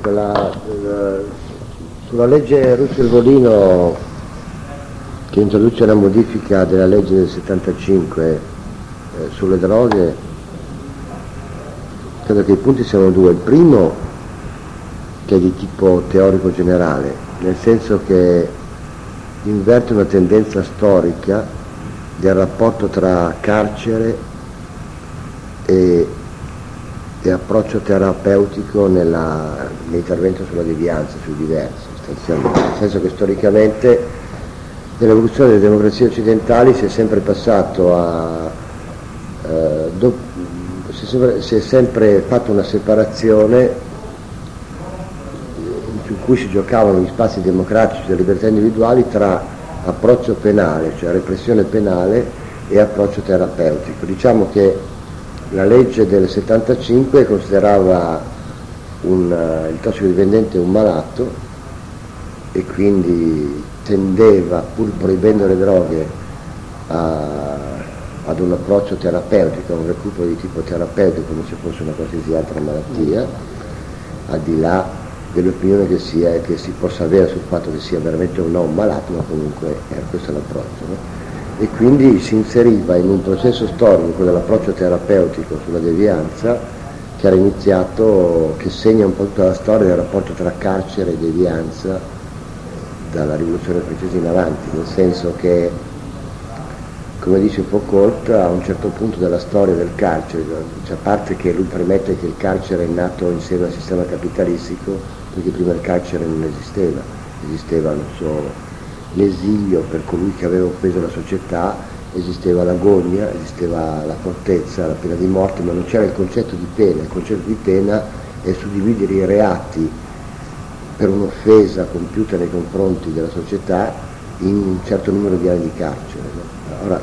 quella, eh, sulla legge Russell-Volino che introduce la modifica della legge del 75 eh, sulle droghe, credo che i punti siano due. Il primo che è di tipo teorico generale, nel senso che inverte una tendenza storica del rapporto tra carcere e e approccio terapeutico nella, nell'intervento sulla devianza, sui diversi, sostanzialmente, nel senso che storicamente nell'evoluzione delle democrazie occidentali si è sempre passato a... Eh, do, si, è sempre, si è sempre fatta una separazione in cui si giocavano gli spazi democratici delle libertà individuali tra approccio penale, cioè repressione penale e approccio terapeutico. Diciamo che la legge del 75 considerava un, il tossicodipendente un malato e quindi tendeva, pur proibendo le droghe, a, ad un approccio terapeutico, un recupero di tipo terapeutico come se fosse una qualsiasi altra malattia, al di là dell'opinione che, sia, che si possa avere sul fatto che sia veramente o no un malato, ma comunque era questo l'approccio. No? E quindi si inseriva in un processo storico dell'approccio terapeutico sulla devianza che era iniziato, che segna un po' tutta la storia del rapporto tra carcere e devianza dalla rivoluzione francese in avanti, nel senso che, come dice Foucault, a un certo punto della storia del carcere, cioè a parte che lui premette che il carcere è nato insieme al sistema capitalistico, perché prima il carcere non esisteva, esisteva, non so, l'esilio per colui che aveva offeso la società, esisteva l'agonia, esisteva la fortezza, la pena di morte, ma non c'era il concetto di pena. Il concetto di pena è suddividere i reati per un'offesa compiuta nei confronti della società in un certo numero di anni di carcere. No? Ora,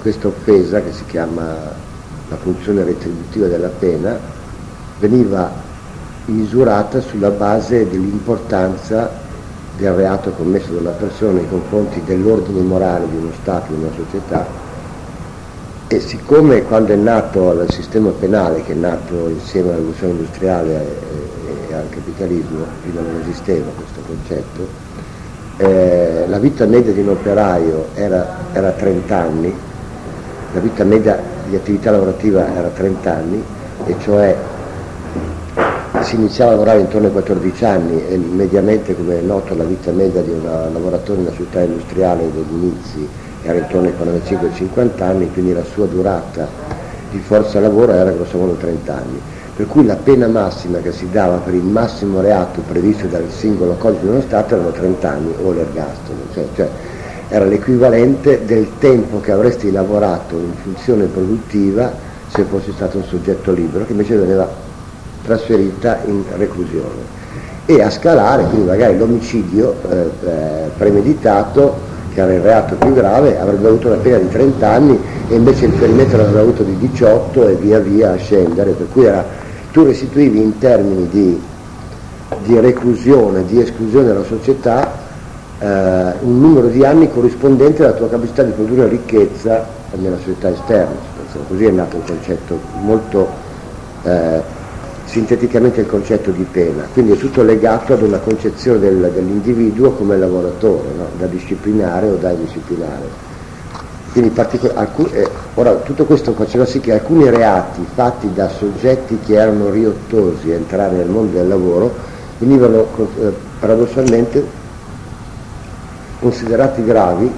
questa offesa, che si chiama la funzione retributiva della pena, veniva misurata sulla base dell'importanza del reato commesso dalla persona nei confronti dell'ordine morale di uno Stato, di una società. E siccome quando è nato il sistema penale, che è nato insieme alla rivoluzione industriale e, al capitalismo, prima non esisteva questo concetto, eh, la vita media di un operaio era, era 30 anni, la vita media di attività lavorativa era 30 anni, e cioè si iniziava a lavorare intorno ai 14 anni e mediamente, come è noto, la vita media di un lavoratore in una città industriale degli inizi era intorno ai 45-50 anni, quindi la sua durata di forza lavoro era grossomodo 30 anni. Per cui la pena massima che si dava per il massimo reato previsto dal singolo codice dello Stato erano 30 anni o l'ergastolo, cioè, cioè era l'equivalente del tempo che avresti lavorato in funzione produttiva se fossi stato un soggetto libero, che invece veniva trasferita in reclusione e a scalare, quindi magari l'omicidio eh, eh, premeditato, che era il reato più grave, avrebbe avuto una pena di 30 anni e invece il ferimento avrebbe avuto di 18 e via via a scendere, per cui era, tu restituivi in termini di, di reclusione, di esclusione dalla società, eh, un numero di anni corrispondente alla tua capacità di produrre ricchezza nella società esterna. Così è nato un concetto molto eh, sinteticamente il concetto di pena, quindi è tutto legato ad una concezione del, dell'individuo come lavoratore, no? da disciplinare o da disciplinare. Particol- alcun- eh, ora, tutto questo faceva sì che alcuni reati fatti da soggetti che erano riottosi a entrare nel mondo del lavoro venivano eh, paradossalmente considerati gravi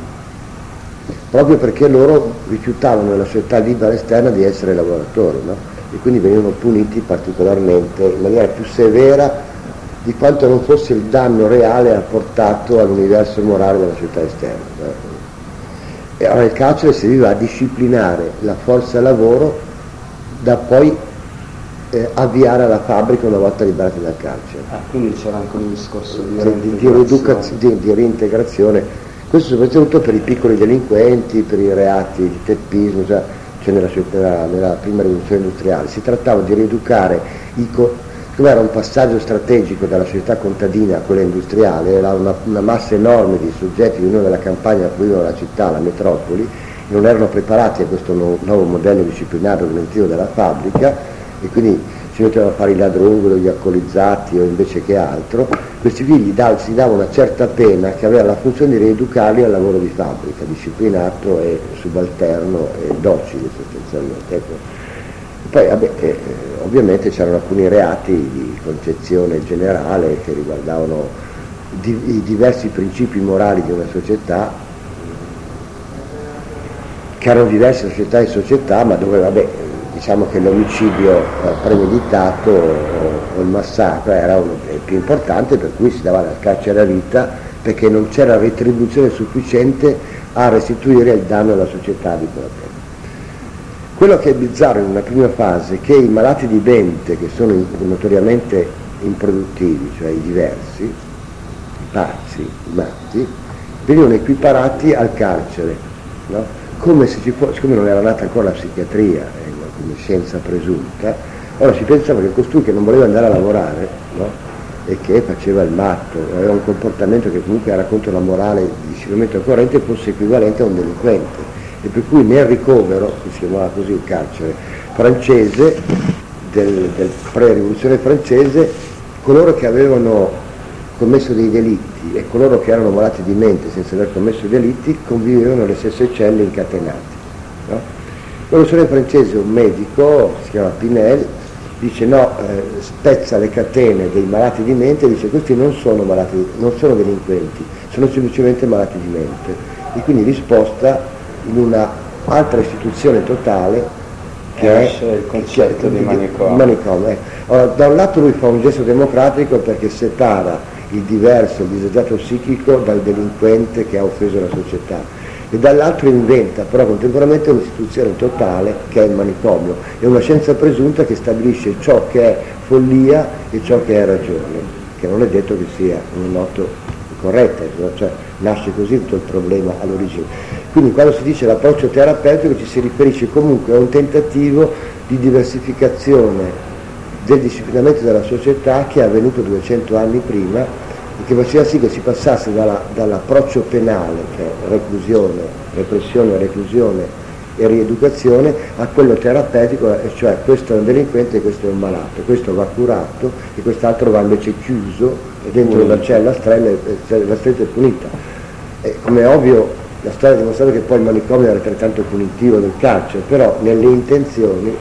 proprio perché loro rifiutavano nella società libera esterna di essere lavoratori. No? E quindi venivano puniti particolarmente in maniera più severa di quanto non fosse il danno reale apportato all'universo morale della società esterna. E allora il carcere serviva a disciplinare la forza lavoro da poi eh, avviare alla fabbrica una volta liberati dal carcere. Ah, quindi c'era anche un discorso di, di, di, di, di reintegrazione, questo soprattutto per i piccoli delinquenti, per i reati di teppismo, cioè cioè nella, nella, nella, prima rivoluzione industriale, si trattava di rieducare, i, come era un passaggio strategico dalla società contadina a quella industriale, era una, una massa enorme di soggetti di della campagna che vivevano la città, la metropoli, non erano preparati a questo nuovo, nuovo modello disciplinare organizzativo della fabbrica e quindi si mettevano a fare i ladrungoli, gli alcolizzati o invece che altro, questi figli da, si dava una certa pena che aveva la funzione di rieducarli al lavoro di fabbrica, disciplinato e subalterno e docile sostanzialmente. Ecco. Poi vabbè, eh, ovviamente c'erano alcuni reati di concezione generale che riguardavano di, i diversi principi morali di una società, che erano diverse società e società, ma dove vabbè, diciamo che l'omicidio eh, premeditato o, o, il massacro era uno dei più importanti per cui si dava la carcere a vita perché non c'era retribuzione sufficiente a restituire il danno alla società di quella pena. Quello che è bizzarro in una prima fase è che i malati di mente, che sono notoriamente improduttivi, cioè i diversi, i pazzi, i matti, venivano equiparati al carcere, no? come se ci fosse, siccome non era nata ancora la psichiatria come scienza presunta, allora si pensava che costui che non voleva andare a lavorare no? e che faceva il matto, aveva un comportamento che comunque era contro la morale di disciplinamento corrente fosse equivalente a un delinquente e per cui nel ricovero, che si chiamava così il carcere francese, del, del pre-rivoluzione francese, coloro che avevano commesso dei delitti e coloro che erano malati di mente senza aver commesso delitti convivevano nelle stesse celle incatenati. L'orosore francese, un medico, si chiama Pinel, dice no, eh, spezza le catene dei malati di mente e dice questi non sono, malati, non sono delinquenti, sono semplicemente malati di mente. E quindi risposta in un'altra istituzione totale che è il concetto di manicomio. manicomio eh. allora, da un lato lui fa un gesto democratico perché separa il diverso, il disagiato psichico dal delinquente che ha offeso la società e dall'altro inventa però contemporaneamente un'istituzione totale che è il manicomio, è una scienza presunta che stabilisce ciò che è follia e ciò che è ragione, che non è detto che sia un noto corretta, cioè nasce così tutto il problema all'origine. Quindi quando si dice l'approccio terapeutico ci si riferisce comunque a un tentativo di diversificazione del disciplinamento della società che è avvenuto 200 anni prima e che faceva sì che si passasse dalla, dall'approccio penale, cioè reclusione, repressione, reclusione e rieducazione, a quello terapeutico, cioè questo è un delinquente e questo è un malato, questo va curato e quest'altro va invece chiuso e dentro una cella stretta, la stretta è punita. E come è ovvio la storia ha dimostrato che poi il manicomio era altrettanto punitivo del carcere, però nelle intenzioni,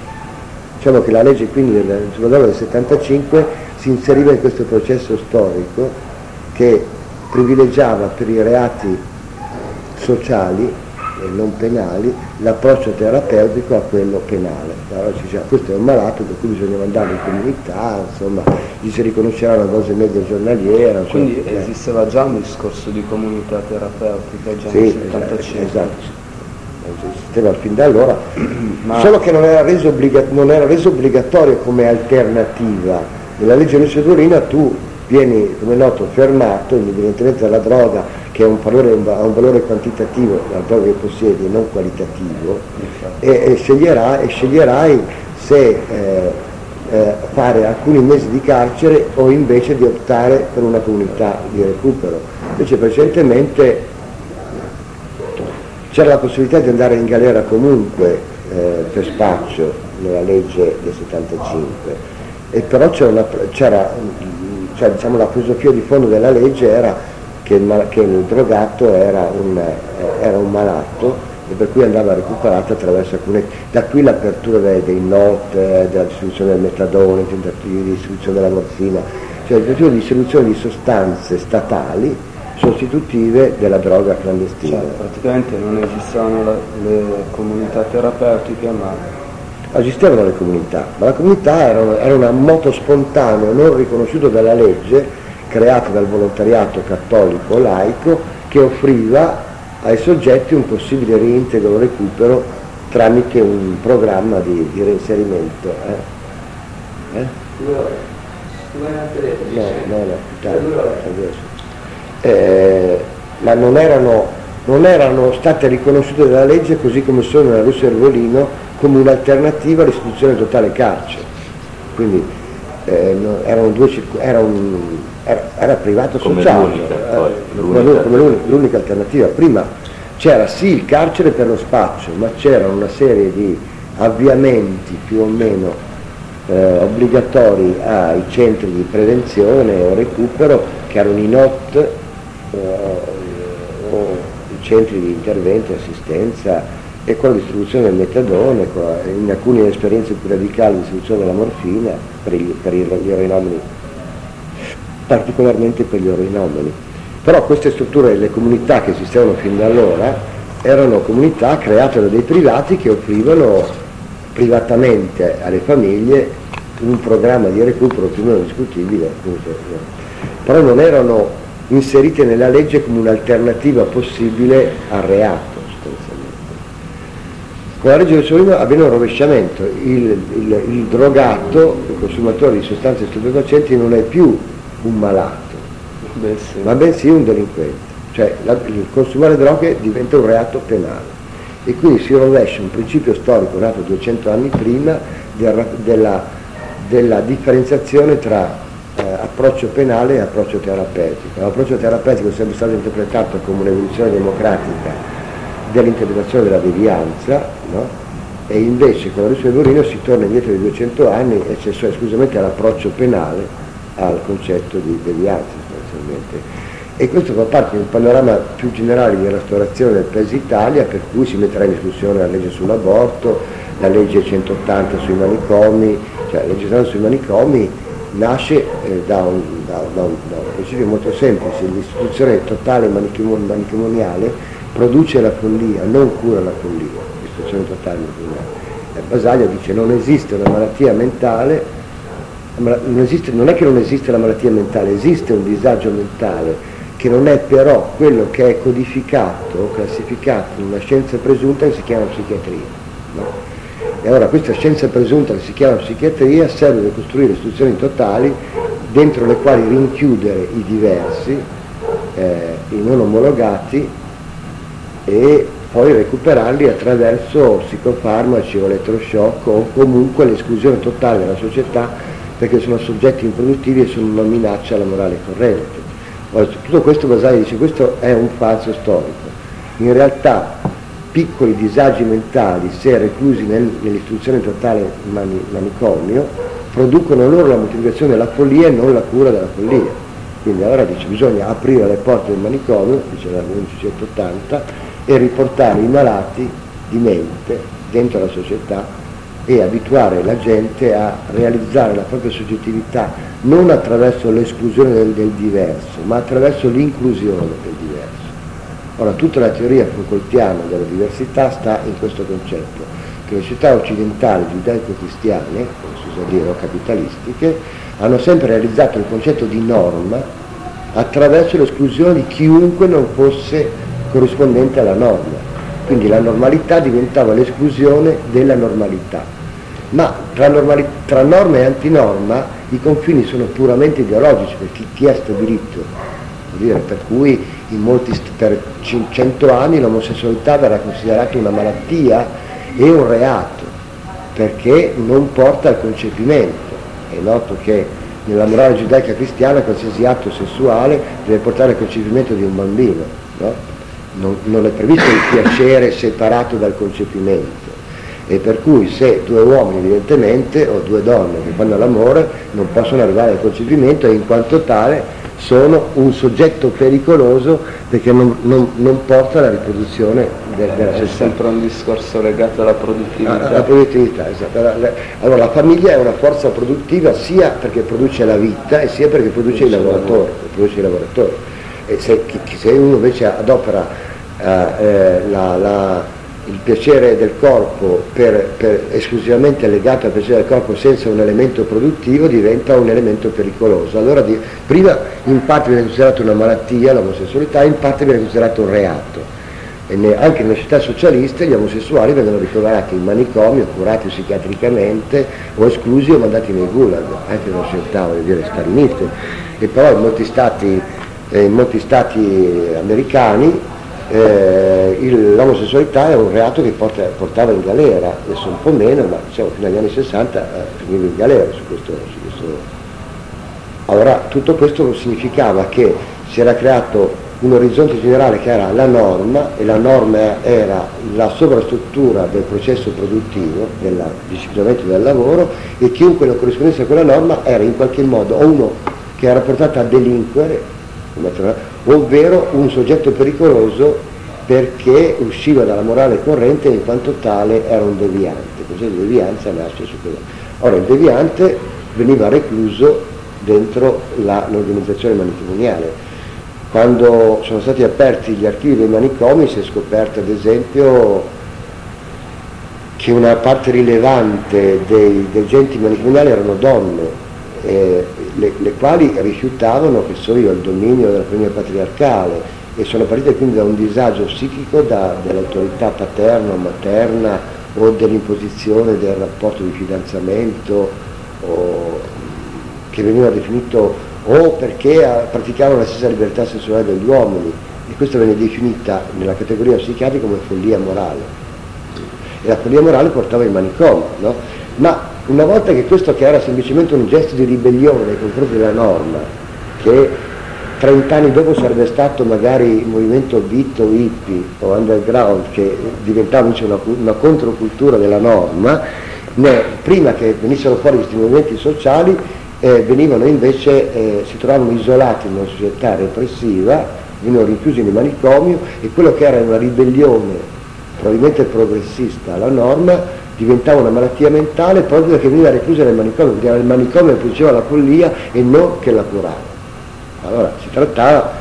diciamo che la legge quindi del, del 75 si inseriva in questo processo storico che privilegiava per i reati sociali e non penali l'approccio terapeutico a quello penale. Allora ci diceva questo è un malato per cui bisogna mandarlo in comunità, insomma, gli si riconoscerà una dose media giornaliera. Quindi insomma, esisteva già un discorso di comunità terapeutica già sì, nel 75? Esatto, esisteva fin da allora, Ma... solo che non era, reso obbliga- non era reso obbligatorio come alternativa. Nella legge Lucio Torino tu vieni, come è noto, fermato indipendentemente dalla droga che ha un valore, un valore quantitativo, la droga che possiedi non qualitativo, e, e, sceglierai, e sceglierai se eh, eh, fare alcuni mesi di carcere o invece di optare per una comunità di recupero. Invece precedentemente c'era la possibilità di andare in galera comunque eh, per spaccio nella legge del 75, e però c'era, c'era cioè diciamo, la filosofia di fondo della legge era che il, che il drogato era un, era un, malato e per cui andava recuperato attraverso alcune... Da qui l'apertura dei, dei NOT, eh, della distribuzione del metadone, tentativi di distribuzione della morfina, cioè il tentativo di distribuzione di sostanze statali sostitutive della droga clandestina. Cioè, praticamente non esistevano la, le comunità terapeutiche ma esistevano le comunità, ma la comunità era, era un moto spontaneo non riconosciuto dalla legge, creato dal volontariato cattolico laico, che offriva ai soggetti un possibile reintegro recupero tramite un programma di, di reinserimento. Eh? Eh? No, no, no, eh, ma non erano, non erano state riconosciute dalla legge così come sono nella Russia e Ervolino come un'alternativa all'istituzione totale carcere. Quindi eh, no, due, era, un, era, era, privato come sociale, l'unica, eh, poi, l'unica. come l'unica, l'unica alternativa. Prima c'era sì il carcere per lo spaccio, ma c'era una serie di avviamenti più o meno eh, obbligatori ai centri di prevenzione o recupero che erano i NOT eh, o i centri di intervento e assistenza e con la distribuzione del metadone, in alcune esperienze più radicali di distribuzione della morfina per, il, per gli oroinomani, particolarmente per gli oroinomani. Però queste strutture, le comunità che esistevano fin da allora, erano comunità create da dei privati che offrivano privatamente alle famiglie un programma di recupero più o meno discutibile, però non erano inserite nella legge come un'alternativa possibile al reato con la legge del Solino avviene un rovesciamento, il, il, il drogato, il consumatore di sostanze stupefacenti non è più un malato, Beh, sì. ma bensì un delinquente, cioè la, il consumare droghe diventa un reato penale e quindi si rovescia un principio storico nato 200 anni prima del, della, della, differenziazione tra eh, approccio penale e approccio terapeutico. L'approccio terapeutico è sempre stato interpretato come un'evoluzione democratica dell'interpretazione della devianza, no? e invece con la Russia del Borino si torna indietro di 200 anni e c'è esclusivamente l'approccio penale al concetto di devianza sostanzialmente. E questo fa parte di un panorama più generale di restaurazione del Paese Italia, per cui si metterà in discussione la legge sull'aborto, la legge 180 sui manicomi, cioè la legge 180 sui manicomi nasce eh, da, un, da, da, un, da, un, principio molto semplice, l'istituzione totale manichimoniale produce la follia, non cura la follia, istruzione totale e Basaglia dice non esiste una malattia mentale, non, esiste, non è che non esiste la malattia mentale, esiste un disagio mentale che non è però quello che è codificato, classificato in una scienza presunta che si chiama psichiatria. No? E allora questa scienza presunta che si chiama psichiatria serve per costruire istituzioni totali dentro le quali rinchiudere i diversi, eh, i non omologati, e poi recuperarli attraverso psicofarmaci o elettroshock o comunque l'esclusione totale dalla società perché sono soggetti improduttivi e sono una minaccia alla morale corrente. Tutto questo Basali dice questo è un falso storico. In realtà piccoli disagi mentali, se reclusi nel, nell'istruzione totale mani, manicomio, producono loro la moltiplicazione della follia e non la cura della follia. Quindi allora dice bisogna aprire le porte del manicomio, dice la 1980, e riportare i malati di mente dentro la società e abituare la gente a realizzare la propria soggettività non attraverso l'esclusione del, del diverso, ma attraverso l'inclusione del diverso. Ora, tutta la teoria Foucaultiana della diversità sta in questo concetto, che le società occidentali, giudaico-cristiane, come si usa dire, o capitalistiche, hanno sempre realizzato il concetto di norma attraverso l'esclusione di chiunque non fosse corrispondente alla norma. Quindi la normalità diventava l'esclusione della normalità. Ma tra, normali- tra norma e antinorma i confini sono puramente ideologici per chi, chi ha stabilito. Dire, per cui molti, per 500 anni l'omosessualità verrà considerata una malattia e un reato, perché non porta al concepimento. È noto che nella morale giudaica cristiana qualsiasi atto sessuale deve portare al concepimento di un bambino. No? Non, non è previsto il piacere separato dal concepimento e per cui se due uomini evidentemente o due donne che fanno l'amore non possono arrivare al concepimento e in quanto tale sono un soggetto pericoloso perché non, non, non porta alla riproduzione de, della società. È sempre un discorso legato alla produttività. Alla produttività, esatto. Allora la famiglia è una forza produttiva sia perché produce la vita e sia perché produce, produce i lavoratori. E se, se uno invece adopera eh, eh, la, la, il piacere del corpo per, per, esclusivamente legato al piacere del corpo senza un elemento produttivo diventa un elemento pericoloso. Allora di, prima in parte viene considerata una malattia l'omosessualità, in parte viene considerato un reato. Ne, anche nelle città socialiste gli omosessuali vengono ricoverati in manicomio, curati psichiatricamente o esclusi o mandati nei gulag, anche nelle città voglio dire, staliniste. E però in molti stati, in molti stati americani eh, l'omosessualità è un reato che porta, portava in galera, adesso un po' meno, ma diciamo fino agli anni 60 eh, finiva in galera su questo, su questo. Allora tutto questo significava che si era creato un orizzonte generale che era la norma e la norma era la sovrastruttura del processo produttivo, del disciplinamento del lavoro e chiunque non corrispondesse a quella norma era in qualche modo o uno che era portato a delinquere, ovvero un soggetto pericoloso perché usciva dalla morale corrente e in quanto tale era un deviante. Il concetto devianza nasce su quello. Ora il deviante veniva recluso dentro la, l'organizzazione matrimoniale quando sono stati aperti gli archivi dei manicomi si è scoperto ad esempio che una parte rilevante dei degenti matrimoniali erano donne, eh, le, le, quali rifiutavano, che so io, il dominio della famiglia patriarcale e sono partite quindi da un disagio psichico da, dell'autorità paterna o materna o dell'imposizione del rapporto di fidanzamento o, che veniva definito o perché praticavano la stessa libertà sessuale degli uomini e questa viene definita nella categoria psichiatrica come follia morale. E la follia morale portava il manicomio, no? Ma una volta che questo che era semplicemente un gesto di ribellione nei confronti della norma, che 30 anni dopo sarebbe stato magari il movimento beat o hippie o underground che diventava invece una, una controcultura della norma, né, prima che venissero fuori questi movimenti sociali eh, venivano invece, eh, si trovavano isolati in una società repressiva, venivano rinchiusi nei manicomi e quello che era una ribellione probabilmente progressista alla norma diventava una malattia mentale proprio perché veniva reclusa nel manicomio, perché era il manicomio che produceva la follia e non che la curava. Allora si trattava,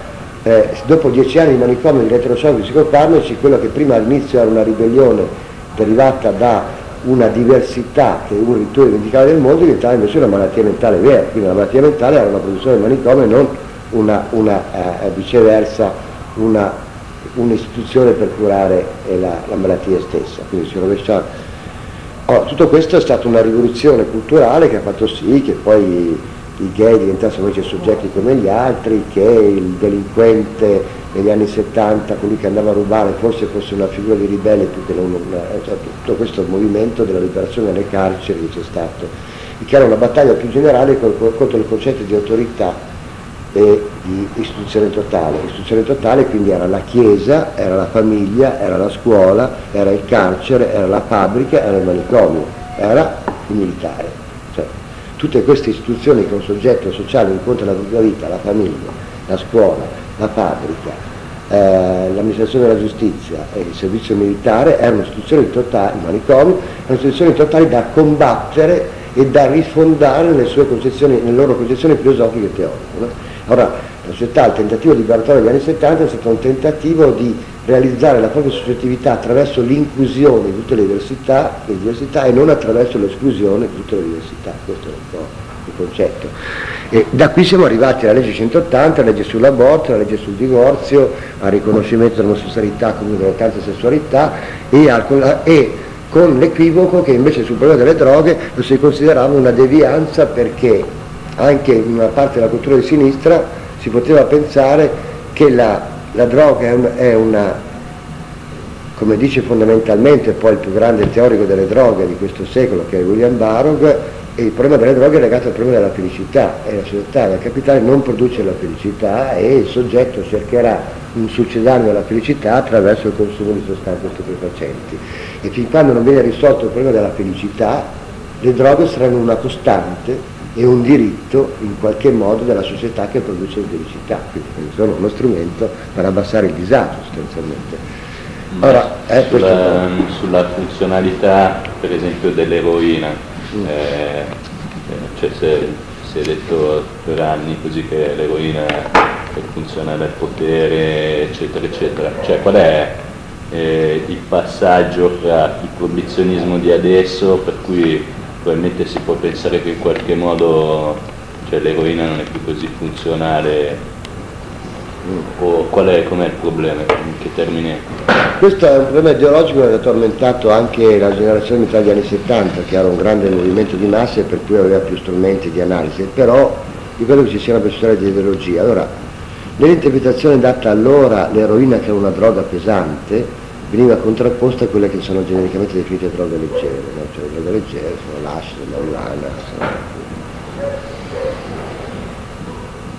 eh, dopo dieci anni di manicomio di elettrosolvi psicofarmaci, quello che prima all'inizio era una ribellione derivata da una diversità che uno ritorno dimenticava del mondo diventava invece una malattia mentale vera, quindi la malattia mentale era una produzione del manicomio e non una, una eh, viceversa una, un'istituzione per curare eh, la, la, malattia stessa, quindi si rovesciava. Oh, tutto questo è stata una rivoluzione culturale che ha fatto sì che poi i gay diventassero invece soggetti come gli altri, che il delinquente negli anni 70 colui che andava a rubare forse fosse una figura di ribelle più che non una, cioè, tutto questo movimento della liberazione dalle carceri che c'è stato. E che era una battaglia più generale contro il concetto di autorità e di istruzione totale. Istruzione totale quindi era la chiesa, era la famiglia, era la scuola, era il carcere, era la fabbrica, era il manicomio, era il militare. Cioè, tutte queste istituzioni che un soggetto sociale incontra nella propria vita, la famiglia, la scuola, la fabbrica, eh, l'amministrazione della giustizia e il servizio militare erano istituzioni totali, i manicomi, erano istituzioni totali da combattere e da rifondare nelle, concezioni, nelle loro concezioni filosofiche e teoriche. No? Allora, la società, il tentativo di Bartolo negli anni 70 è stato un tentativo di realizzare la propria soggettività attraverso l'inclusione di tutte le diversità, le diversità e non attraverso l'esclusione di tutte le diversità. Questo è un po' il concetto. E da qui siamo arrivati alla legge 180, la legge sull'aborto, la legge sul divorzio, al riconoscimento dell'omosessualità come tante sessualità e, al, e con l'equivoco che invece sul problema delle droghe lo si considerava una devianza perché anche in una parte della cultura di sinistra si poteva pensare che la, la droga è, un, è una, come dice fondamentalmente poi il più grande teorico delle droghe di questo secolo che è William Barog, e il problema delle droghe è legato al problema della felicità e la società del capitale non produce la felicità e il soggetto cercherà un succedano della felicità attraverso il consumo di sostanze stupefacenti. E fin quando non viene risolto il problema della felicità le droghe saranno una costante e un diritto in qualche modo della società che produce felicità, quindi sono uno strumento per abbassare il disagio sostanzialmente. Ora, eh, sulla, sulla funzionalità per esempio dell'eroina, eh, cioè se, si è detto per anni così che l'eroina per funzionare al potere, eccetera, eccetera. Cioè qual è eh, il passaggio fra il proibizionismo di adesso, per cui probabilmente si può pensare che in qualche modo cioè, l'eroina non è più così funzionale. O qual è, com'è il problema, in che termini Questo è un problema ideologico che ha tormentato anche la generazione degli anni 70, che era un grande movimento di massa e per cui aveva più strumenti di analisi, però io credo che ci sia una questione di ideologia. Allora, nell'interpretazione data allora l'eroina che è una droga pesante, veniva contrapposta a quelle che sono genericamente definite droghe leggere, no? cioè le droghe leggere sono l'ascido, la sono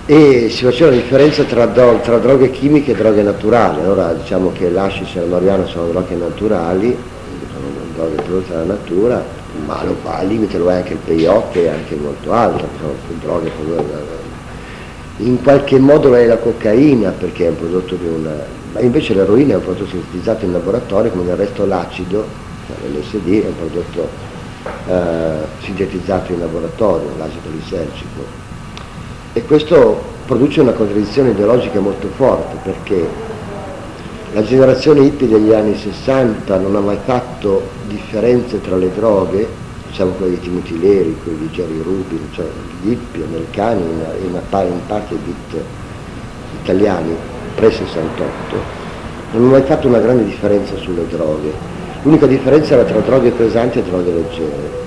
e si faceva la differenza tra, do, tra, droghe chimiche e droghe naturali. Allora diciamo che l'ascis e la marijuana sono droghe naturali, sono droghe prodotte dalla natura, ma lo al limite lo è anche il peyote e anche molto altro, sono droghe prodotte in qualche modo lo è la cocaina perché è un prodotto di una... ma invece l'eroina è un prodotto sintetizzato in laboratorio come del resto l'acido, cioè l'LSD è un prodotto eh, sintetizzato in laboratorio, l'acido lisergico. E questo produce una contraddizione ideologica molto forte perché la generazione hippie degli anni 60 non ha mai fatto differenze tra le droghe, diciamo quelle di Timothy Leary, quelli di Jerry Rubin, cioè gli hippie americani in, in, in parte bit italiani pre-68, non hanno mai fatto una grande differenza sulle droghe. L'unica differenza era tra droghe pesanti e droghe leggere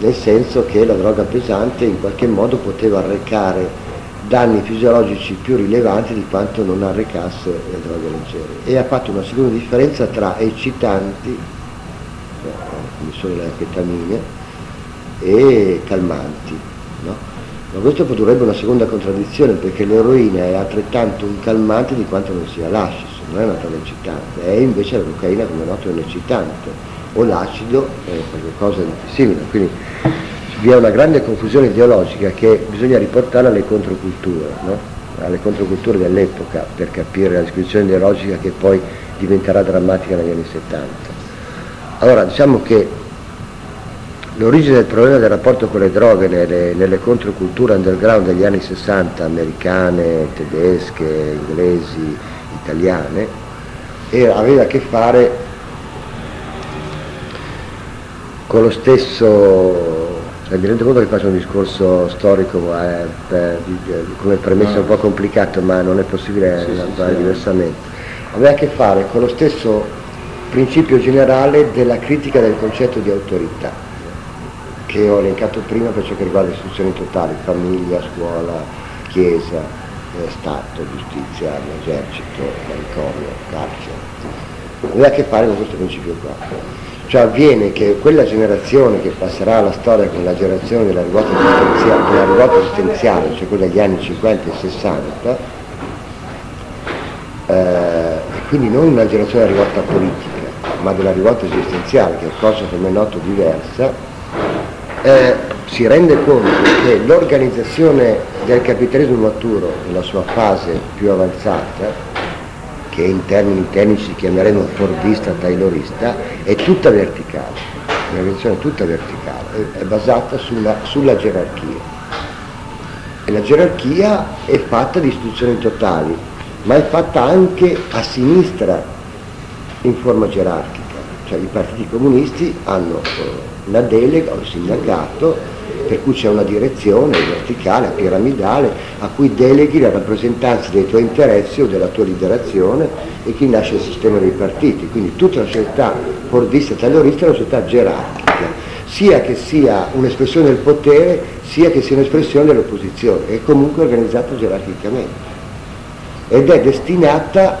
nel senso che la droga pesante in qualche modo poteva arrecare danni fisiologici più rilevanti di quanto non arrecasse le droghe leggere e ha fatto una seconda differenza tra eccitanti, cioè, come sono le anfetamine, e calmanti. No? Ma questo produrrebbe una seconda contraddizione perché l'eroina è altrettanto un calmante di quanto non sia l'ascis, non è una droga eccitante, è invece la cocaina come noto è un eccitante o l'acido è qualcosa di simile. Quindi vi è una grande confusione ideologica che bisogna riportare alle controculture, no? alle controculture dell'epoca per capire la descrizione ideologica che poi diventerà drammatica negli anni 70. Allora diciamo che l'origine del problema del rapporto con le droghe nelle, nelle controculture underground degli anni 60, americane, tedesche, inglesi, italiane, aveva a che fare con lo stesso cioè, mi rendo conto che faccio un discorso storico eh, per, come premessa no. un po' complicato ma non è possibile sì, fare sì, diversamente. Aveva a che fare con lo stesso principio generale della critica del concetto di autorità che ho elencato prima per ciò che riguarda le istituzioni totali, famiglia, scuola, chiesa, eh, Stato, giustizia, esercito, manicomio, carcere. Aveva a che fare con questo principio qua. Cioè avviene che quella generazione che passerà alla storia come la generazione della rivolta esistenziale, cioè quella degli anni 50 e 60, eh, quindi non una generazione della rivolta politica, ma della rivolta esistenziale, che è cosa come è noto diversa, eh, si rende conto che l'organizzazione del capitalismo maturo nella sua fase più avanzata che in termini tecnici chiameremo fordista, taylorista, è tutta verticale, un'organizzazione tutta verticale, è basata sulla, sulla gerarchia. E la gerarchia è fatta di istituzioni totali, ma è fatta anche a sinistra in forma gerarchica, cioè i partiti comunisti hanno eh, delega, un sindacato, per cui c'è una direzione verticale, piramidale, a cui deleghi la rappresentanza dei tuoi interessi o della tua liberazione e qui nasce il sistema dei partiti. Quindi tutta la società fordista e tagliorista è una società gerarchica, sia che sia un'espressione del potere, sia che sia un'espressione dell'opposizione, è comunque organizzata gerarchicamente ed è destinata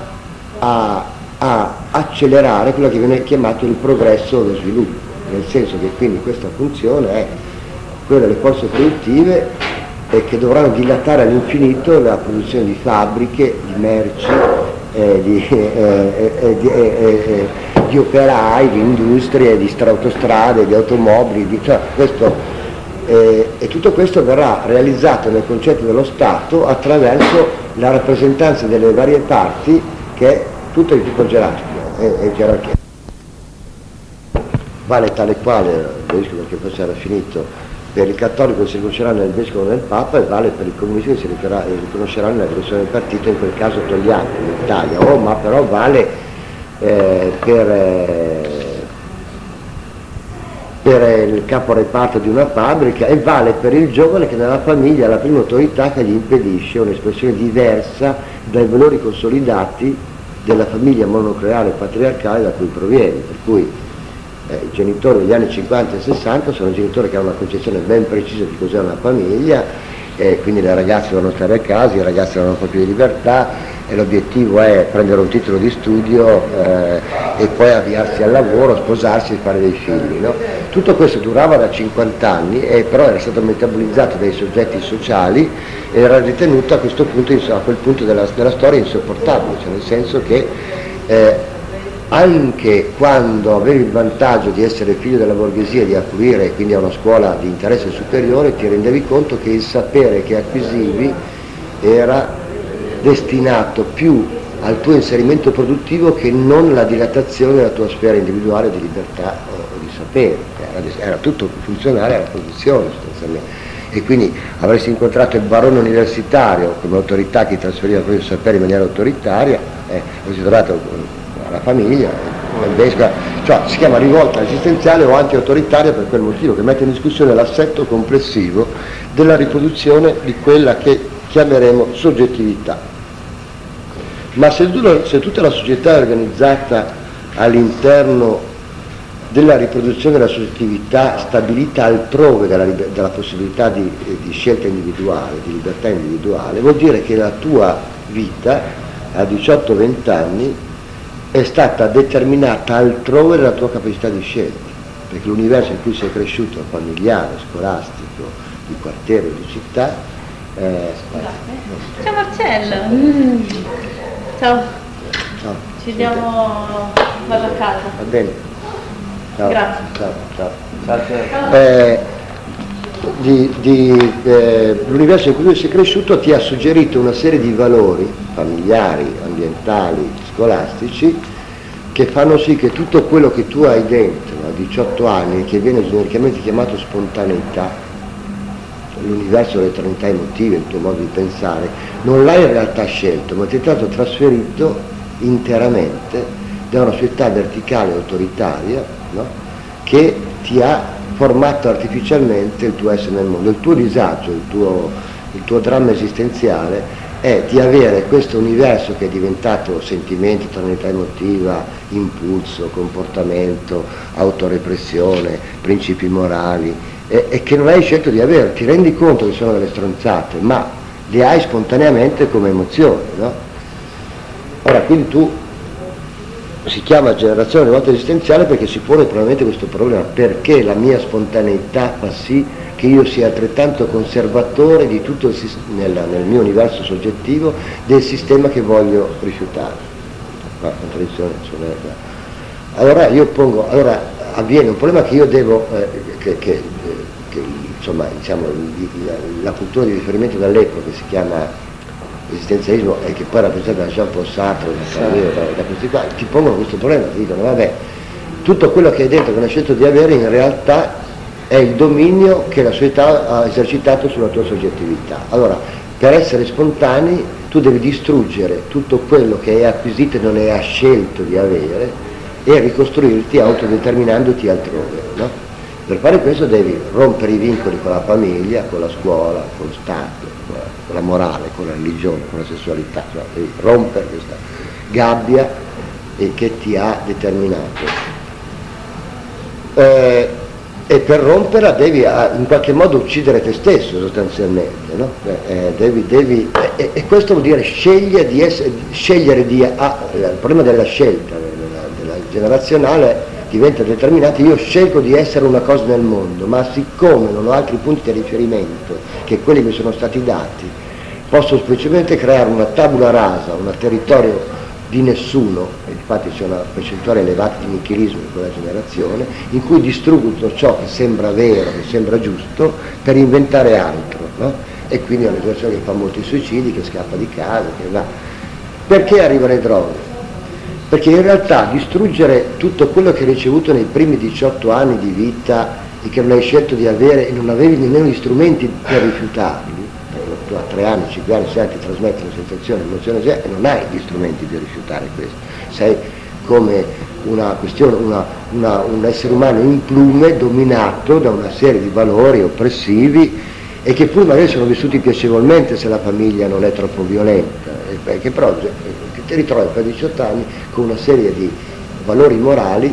a, a accelerare quello che viene chiamato il progresso o lo sviluppo, nel senso che quindi questa funzione è quelle delle forze produttive e che dovranno dilatare all'infinito la produzione di fabbriche, di merci, eh, di, eh, eh, eh, eh, di, operai, di industrie, di autostrade, di automobili, di, cioè, questo, eh, e tutto questo verrà realizzato nel concetto dello Stato attraverso la rappresentanza delle varie parti che è tutto di tipo gerarchico. E, gerarchia. Vale tale quale, perché forse era finito, per il cattolico si riconoscerà nel vescovo nel Papa e vale per il comunista che si riconoscerà nella direzione del partito, in quel caso Togliatti in Italia, oh, ma però vale eh, per, eh, per, il capo reparto di una fabbrica e vale per il giovane che nella famiglia ha la prima autorità che gli impedisce un'espressione diversa dai valori consolidati della famiglia monocreale patriarcale da cui proviene, eh, i genitori degli anni 50 e 60 sono genitori che hanno una concezione ben precisa di cos'è una famiglia e quindi le ragazze devono stare a casa, i ragazzi hanno un po' più di libertà e l'obiettivo è prendere un titolo di studio eh, e poi avviarsi al lavoro, sposarsi e fare dei figli. No? Tutto questo durava da 50 anni e però era stato metabolizzato dai soggetti sociali e era ritenuto a punto, a quel punto della, della storia insopportabile, cioè nel senso che eh, anche quando avevi il vantaggio di essere figlio della borghesia, di affluire quindi a una scuola di interesse superiore, ti rendevi conto che il sapere che acquisivi era destinato più al tuo inserimento produttivo che non la dilatazione della tua sfera individuale di libertà o di sapere, era, tutto funzionale alla posizione sostanzialmente. E quindi avresti incontrato il barone universitario come autorità che trasferiva il proprio sapere in maniera autoritaria, eh, avresti trovato la famiglia, cioè si chiama rivolta esistenziale o anti-autoritaria per quel motivo, che mette in discussione l'assetto complessivo della riproduzione di quella che chiameremo soggettività. Ma se, tu, se tutta la società è organizzata all'interno della riproduzione della soggettività stabilita altrove dalla, dalla possibilità di, di, scelta individuale, di libertà individuale, vuol dire che la tua vita a 18-20 anni è stata determinata altrove dalla tua capacità di scelta, perché l'universo in cui sei cresciuto, familiare, scolastico, di quartiere, di città, eh, Ciao Marcello! Mm. Ciao. Ciao. Ci diamo vado a casa. Va bene. Ciao. Grazie. Ciao, ciao. ciao. Eh, di, di, eh, l'universo in cui sei cresciuto ti ha suggerito una serie di valori familiari, ambientali, scolastici che fanno sì che tutto quello che tu hai dentro a 18 anni, che viene genericamente chiamato spontaneità, l'universo dell'eternità emotiva, il tuo modo di pensare, non l'hai in realtà scelto, ma ti è stato trasferito interamente da una società verticale autoritaria no? che ti ha formato artificialmente il tuo essere nel mondo. Il tuo disagio, il tuo, il tuo dramma esistenziale è di avere questo universo che è diventato sentimento, eternità emotiva, impulso, comportamento, autorepressione, principi morali, e, e che non hai scelto di avere, ti rendi conto che sono delle stronzate, ma le hai spontaneamente come emozioni, no? Ora, quindi tu si chiama generazione di volta esistenziale perché si pone probabilmente questo problema, perché la mia spontaneità fa sì che io sia altrettanto conservatore di tutto il, nel, nel mio universo soggettivo del sistema che voglio rifiutare. Qua, contraddizione Allora io pongo, allora avviene un problema che io devo, eh, che, che che insomma, diciamo, la, la, cultura di riferimento dall'epoca che si chiama esistenzialismo e che poi da Jean Paul Sartre, da, questi qua, ti pongono questo problema, ti dicono vabbè, tutto quello che hai dentro, che non hai scelto di avere, in realtà è il dominio che la società ha esercitato sulla tua soggettività. Allora, per essere spontanei tu devi distruggere tutto quello che hai acquisito e non hai scelto di avere e ricostruirti autodeterminandoti altrove. No? Per fare questo devi rompere i vincoli con la famiglia, con la scuola, con lo Stato, con la morale, con la religione, con la sessualità, cioè devi rompere questa gabbia che ti ha determinato. Eh, e per romperla devi ah, in qualche modo uccidere te stesso sostanzialmente, no? eh, devi, devi, eh, e questo vuol dire scegliere di, essere, scegliere di ah, il problema della scelta della, della generazionale diventa determinante, io scelgo di essere una cosa nel mondo, ma siccome non ho altri punti di riferimento che quelli che mi sono stati dati, posso semplicemente creare una tabula rasa, un territorio di nessuno, e infatti c'è una percentuale elevata di nichilismo in quella generazione, in cui distruggo tutto ciò che sembra vero, che sembra giusto, per inventare altro. No? E quindi è una generazione che fa molti suicidi, che scappa di casa, che va. Perché arrivano le droghe? Perché in realtà distruggere tutto quello che hai ricevuto nei primi 18 anni di vita e che non hai scelto di avere e non avevi nemmeno gli strumenti per rifiutarli, tu a 3 anni, 5 anni, 6 anni ti trasmetti una sensazione, un'emozione e non hai gli strumenti per rifiutare questo, sei come una questione, una, una, un essere umano in plume dominato da una serie di valori oppressivi e che pur magari sono vissuti piacevolmente se la famiglia non è troppo violenta, che però ti ritrovi per 18 anni con una serie di valori morali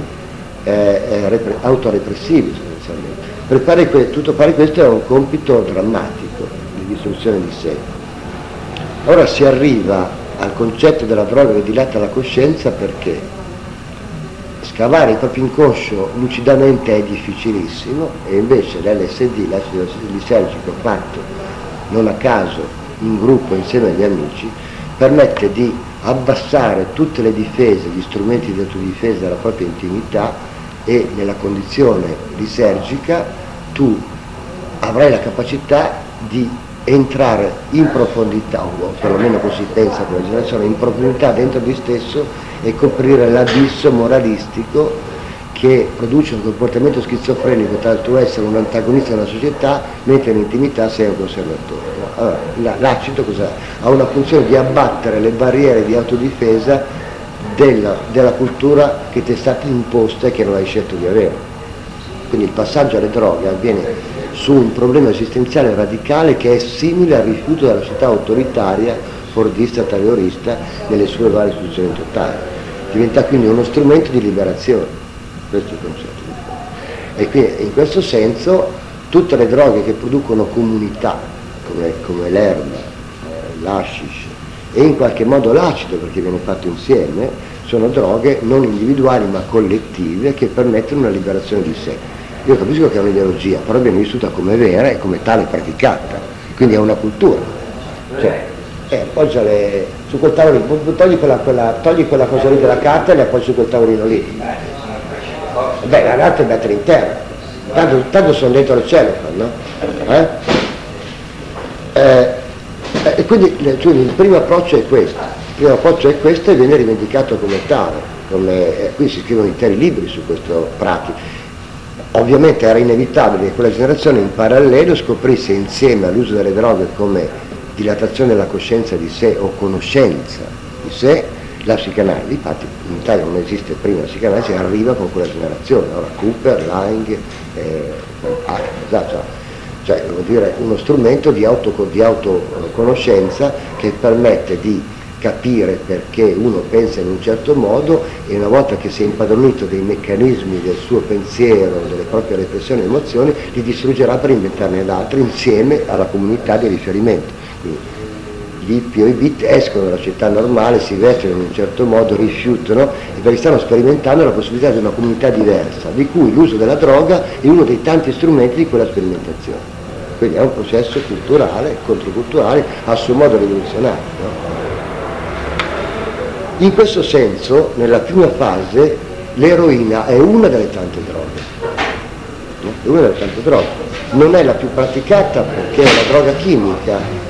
eh, eh, repre- autorepressivi sostanzialmente. Per fare que- tutto fare questo è un compito drammatico, devi distruzione di sé. Ora si arriva al concetto della droga che dilata la coscienza perché scavare il proprio inconscio lucidamente è difficilissimo e invece l'LSD, l'acido lisergico fatto non a caso in gruppo insieme agli amici, permette di abbassare tutte le difese, gli strumenti di autodifesa della propria intimità e nella condizione lisergica tu avrai la capacità di entrare in profondità, o perlomeno così pensa quella generazione, in profondità dentro di stesso e coprire l'abisso moralistico che produce un comportamento schizofrenico tra il tuo essere un antagonista della società, mentre in intimità sei un conservatore. Allora, l'acido ha una funzione di abbattere le barriere di autodifesa della, della cultura che ti è stata imposta e che non hai scelto di avere. Quindi il passaggio alle droghe avviene su un problema esistenziale radicale che è simile al rifiuto della società autoritaria, fordista, terrorista nelle sue varie istituzioni totali. Diventa quindi uno strumento di liberazione, questo è il concetto. E quindi in questo senso tutte le droghe che producono comunità, come, come l'erba, eh, l'ashish e in qualche modo l'acido perché viene fatto insieme, sono droghe non individuali ma collettive che permettono una liberazione di sé. Io capisco che è un'ideologia, però viene vissuta come vera e come tale praticata, quindi è una cultura. Cioè, eh, appoggiale su quel tavolino, togli quella, quella, togli quella cosa lì della carta e la appoggi su quel tavolino lì. Beh, la carta è mettere in terra, tanto, tanto sono dentro il cielo, no? Eh? Eh, e quindi cioè, il primo approccio è questo, il primo approccio è questo e viene rivendicato come tale, come, eh, qui si scrivono interi libri su questo pratico Ovviamente era inevitabile che quella generazione in parallelo scoprisse insieme all'uso delle droghe come dilatazione della coscienza di sé o conoscenza di sé la psicanalisi, infatti in Italia non esiste prima la psicanalisi, arriva con quella generazione, ora Cooper, Lang, eh, ah, esatto, cioè dire, uno strumento di, auto, di autoconoscenza che permette di capire perché uno pensa in un certo modo e una volta che si è impadronito dei meccanismi del suo pensiero, delle proprie riflessioni e emozioni, li distruggerà per inventarne d'altri insieme alla comunità di riferimento. Quindi, hippie o i bit escono dalla città normale, si vestono in un certo modo, rifiutano e perché stanno sperimentando la possibilità di una comunità diversa, di cui l'uso della droga è uno dei tanti strumenti di quella sperimentazione. Quindi è un processo culturale, controculturale, a suo modo rivoluzionario. No? In questo senso, nella prima fase, l'eroina è una delle tante droghe. È una delle tante droghe. Non è la più praticata perché è una droga chimica.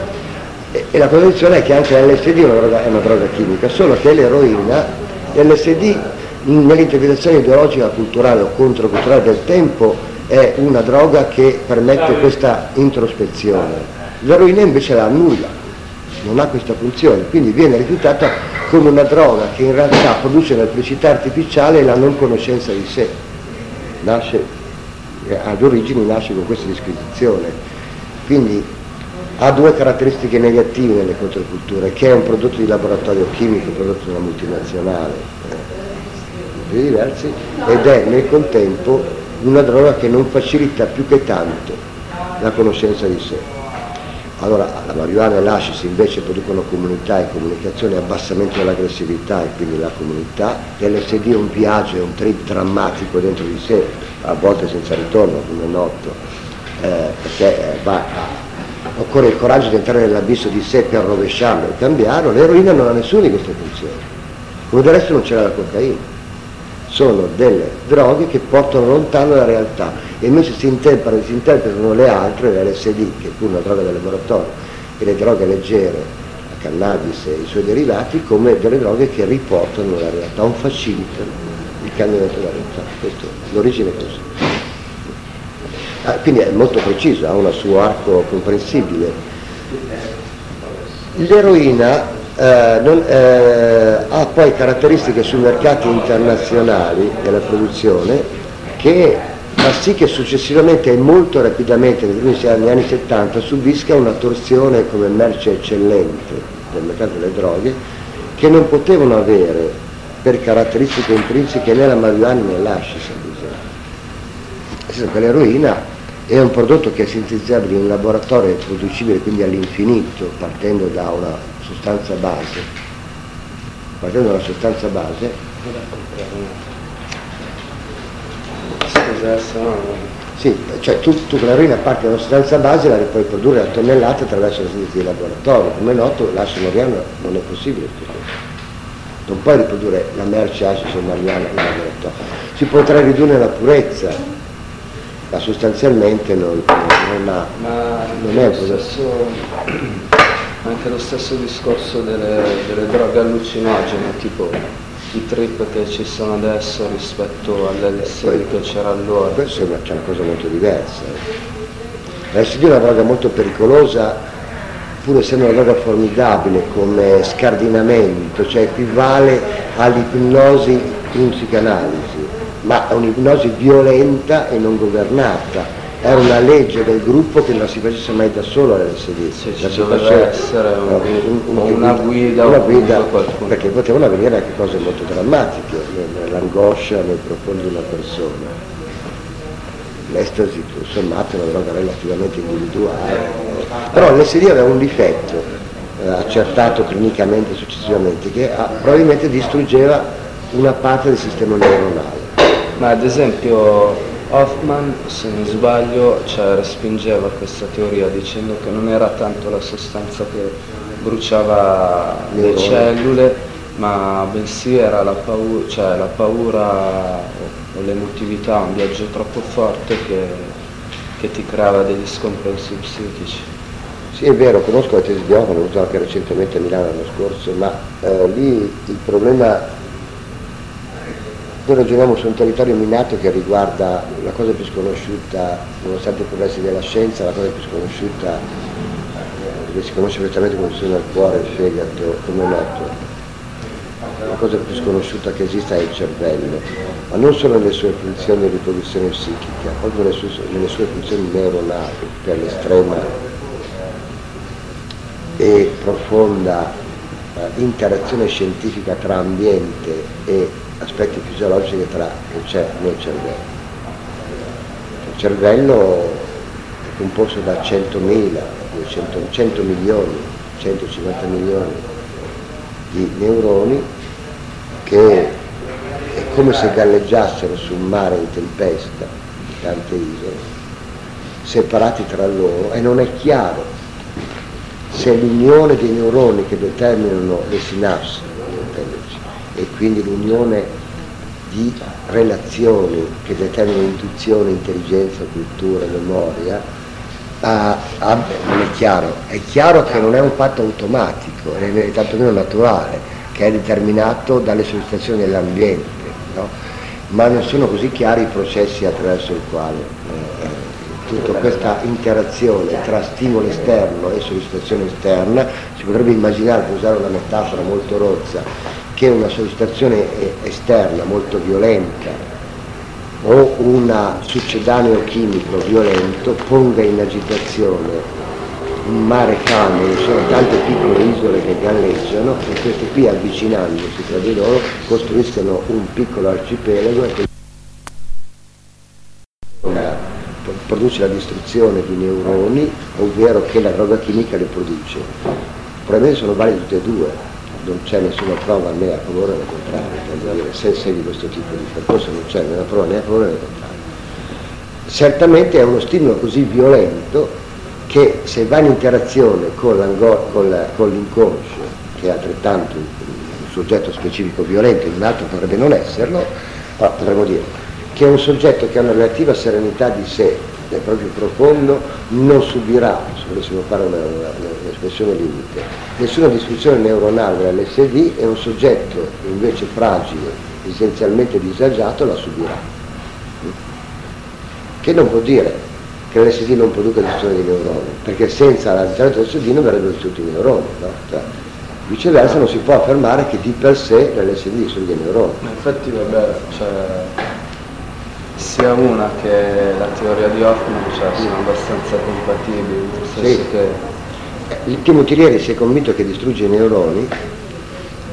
E la condizione è che anche l'LSD è una droga, è una droga chimica, solo che l'eroina, l'LSD nell'interpretazione ideologica, culturale o controculturale del tempo è una droga che permette questa introspezione. L'eroina invece la annulla, non ha questa funzione, quindi viene rifiutata come una droga che in realtà produce un'elettricità artificiale e la non conoscenza di sé. Nasce, eh, ad origini nasce con questa disquisizione. Quindi ha due caratteristiche negative nelle controculture, che è un prodotto di laboratorio chimico, prodotto da una multinazionale, eh, diversi, ed è nel contempo una droga che non facilita più che tanto la conoscenza di sé. Allora la marijuana e l'ascis invece producono comunità e comunicazione, abbassamento dell'aggressività e quindi la comunità, l'LSD è un viaggio, è un trip drammatico dentro di sé, a volte senza ritorno, come è noto, eh, perché eh, va, occorre il coraggio di entrare nell'abisso di sé per rovesciarlo e cambiarlo, l'eroina non ha nessuna di queste funzioni, come del resto non c'era la cocaina. Sono delle droghe che portano lontano la realtà. E invece si interpretano, si interpretano le altre, l'LSD che è pure una droga del laboratorio. E le droghe leggere, la cannabis e i suoi derivati come delle droghe che riportano la realtà. O facilitano il cambiamento della realtà. Questo, l'origine è così. Ah, quindi è molto preciso, ha un suo arco comprensibile. L'eroina eh, non, eh, ha poi caratteristiche sui mercati internazionali della produzione che fa sì che successivamente e molto rapidamente negli anni 70 subisca una torsione come merce eccellente del mercato delle droghe che non potevano avere per caratteristiche intrinseche né la marijuana né l'ascis ad esempio. L'eroina è un prodotto che è sintetizzabile in laboratorio e producibile quindi all'infinito partendo da una sostanza base, partendo da una sostanza base. Scusa. Sì, cioè tu, tu con l'eroina parti da una sostanza base la puoi produrre a tonnellate attraverso la sintesi di laboratorio. Come è noto l'ascio mariano non è possibile Non puoi riprodurre la merce ascio mariana in laboratorio. Si potrà ridurre la purezza, ma sostanzialmente non, non, ha, ma non è lo stesso, anche lo stesso discorso delle, delle droghe allucinogene, tipo i trip che ci sono adesso rispetto all'LSD che c'era allora. Questa è una, una cosa molto diversa. L'LSD è una droga molto pericolosa, pur essendo una droga formidabile come scardinamento, cioè equivale all'ipnosi in psicanalisi ma è un'ipnosi violenta e non governata. Era una legge del gruppo che non si facesse mai da solo all'LSD. Sì, ci doveva essere un, un, un, una guida, una guida perché potevano avvenire anche cose molto drammatiche, l'angoscia nel profondo di una persona. L'estasi, tutto sommato, è una droga relativamente individuale, però l'LSD aveva un difetto, eh, accertato clinicamente successivamente, che ah, probabilmente distruggeva una parte del sistema neuronale ma ad esempio Hoffman, se non sbaglio, cioè, respingeva questa teoria dicendo che non era tanto la sostanza che bruciava le cellule, ma bensì era la paura, cioè, la paura o l'emotività, un viaggio troppo forte che, che ti creava degli scompensi psichici. Sì, è vero, conosco la tesi di Hoffman, l'ho avuto anche recentemente a Milano l'anno scorso, ma eh, lì il problema noi ragioniamo su un territorio minato che riguarda la cosa più sconosciuta, nonostante i progressi della scienza, la cosa più sconosciuta, che si conosce perfettamente come funziona il cuore, il fegato, come è noto. La cosa più sconosciuta che esista è il cervello, ma non solo nelle sue funzioni di riproduzione psichica, proprio nelle sue, nelle sue funzioni neuronali, per l'estrema e profonda eh, interazione scientifica tra ambiente e aspetti fisiologici che, tra, che c'è nel cervello. Il cervello è composto da 100.000, 200, 100 milioni, 150 milioni di neuroni che è come se galleggiassero su un mare in tempesta di tante isole, separati tra loro e non è chiaro se l'unione dei neuroni che determinano le sinapsi e quindi l'unione di relazioni che determinano intuizione, intelligenza, cultura, memoria, ah, ah, non è chiaro. È chiaro che non è un fatto automatico, è tantomeno naturale, che è determinato dalle sollecitazioni dell'ambiente, no? ma non sono così chiari i processi attraverso i quali eh, tutta questa interazione tra stimolo esterno e sollecitazione esterna, si potrebbe immaginare, per usare una metafora molto rozza, che una sollecitazione esterna molto violenta o un succedaneo chimico violento ponga in agitazione un mare calmo, ci sono tante piccole isole che galleggiano e queste qui avvicinandosi tra di loro costruiscono un piccolo arcipelago e produce la distruzione di neuroni, ovvero che la droga chimica le produce. Probabilmente sono valide tutte e due, non c'è nessuna prova né a favore né contrario, dire, se segui questo tipo di percorso non c'è né una prova né a favore né contrario. Certamente è uno stimolo così violento che se va in interazione con, con l'inconscio, che è altrettanto un soggetto specifico violento, in un altro potrebbe non esserlo, potremmo dire che è un soggetto che ha una relativa serenità di sé, nel proprio profondo, non subirà, se volessimo fare una, una, un'espressione limite, nessuna distruzione neuronale dell'LSD e un soggetto invece fragile, essenzialmente disagiato, la subirà. Che non vuol dire che l'LSD non produca distruzione dei neuroni, perché senza la distruzione dell'LSD non verrebbero distrutti i neuroni. No? Cioè, viceversa non si può affermare che di per sé l'LSD distrugge i neuroni. Infatti vabbè, cioè sia una che la teoria di Hoffman cioè, sono abbastanza compatibili, nel senso sì. che... Il Timothy Leary si è convinto che distrugge i neuroni,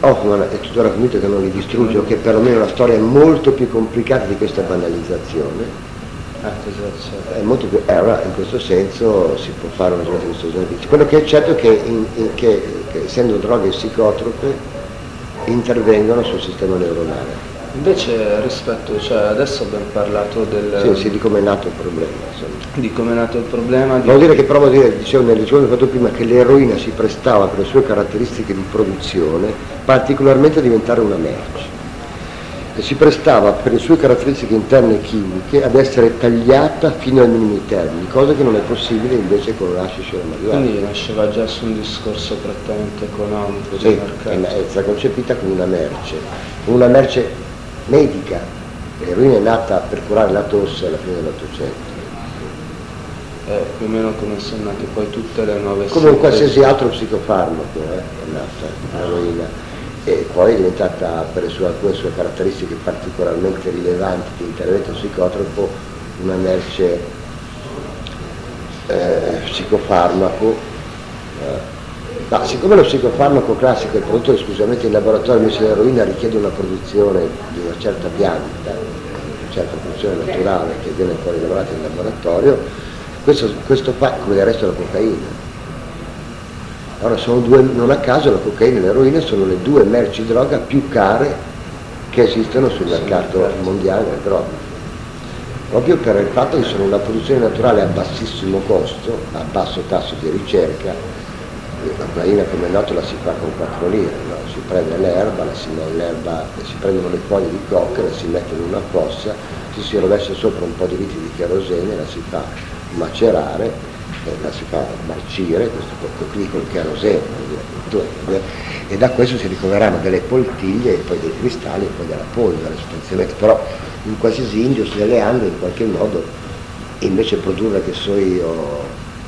Hoffman è tuttora convinto che non li distrugge, o che perlomeno la storia è molto più complicata di questa banalizzazione, Ecco, è molto più, allora in questo senso si può fare una giornata di questo Quello che è certo è che, in, in, che, che essendo droghe psicotrope intervengono sul sistema neuronale. Invece rispetto, cioè adesso abbiamo parlato del... Sì, sì, di come è nato il problema. Insomma. Di come è nato il problema. Devo dire che provo a dire, dicevo nel discorso che ho fatto prima, che l'eroina si prestava per le sue caratteristiche di produzione particolarmente a diventare una merce. E si prestava per le sue caratteristiche interne chimiche ad essere tagliata fino ai minimi termini, cosa che non è possibile invece con l'ascice e la marijuana. Quindi nasceva già su un discorso prettamente economico sì, è stata concepita come una merce, una merce medica. L'eroina è nata per curare la tosse alla fine dell'Ottocento. Eh, più o meno come sono nate poi tutte le nuove Come un qualsiasi altro psicofarmaco eh, è nata l'eroina e poi è diventata per sue, alcune sue caratteristiche particolarmente rilevanti di intervento psicotropo una merce eh, psicofarmaco ma siccome lo psicofarmaco classico è prodotto esclusivamente in laboratorio invece l'eroina richiede una produzione di una certa pianta, una certa produzione naturale che viene poi lavorata in laboratorio, questo, questo fa come del resto la cocaina. Allora sono due, non a caso la cocaina e l'eroina sono le due merci droga più care che esistono sul mercato mondiale delle droghe. Proprio per il fatto che sono una produzione naturale a bassissimo costo, a basso tasso di ricerca, la cocaina come è noto la si fa con 4 lire, no? si prende l'erba, si, l'erba, si prendono le foglie di cocca, la si mettono in una fossa, ci si rovescia sopra un po' di litri di kerosene, la si fa macerare, eh, la si fa marcire, questo qui col kerosene, e da questo si ricoveranno delle poltiglie e poi dei cristalli e poi della polvere sostanzialmente, però un qualsiasi indio si alleando in qualche modo invece produrre che so io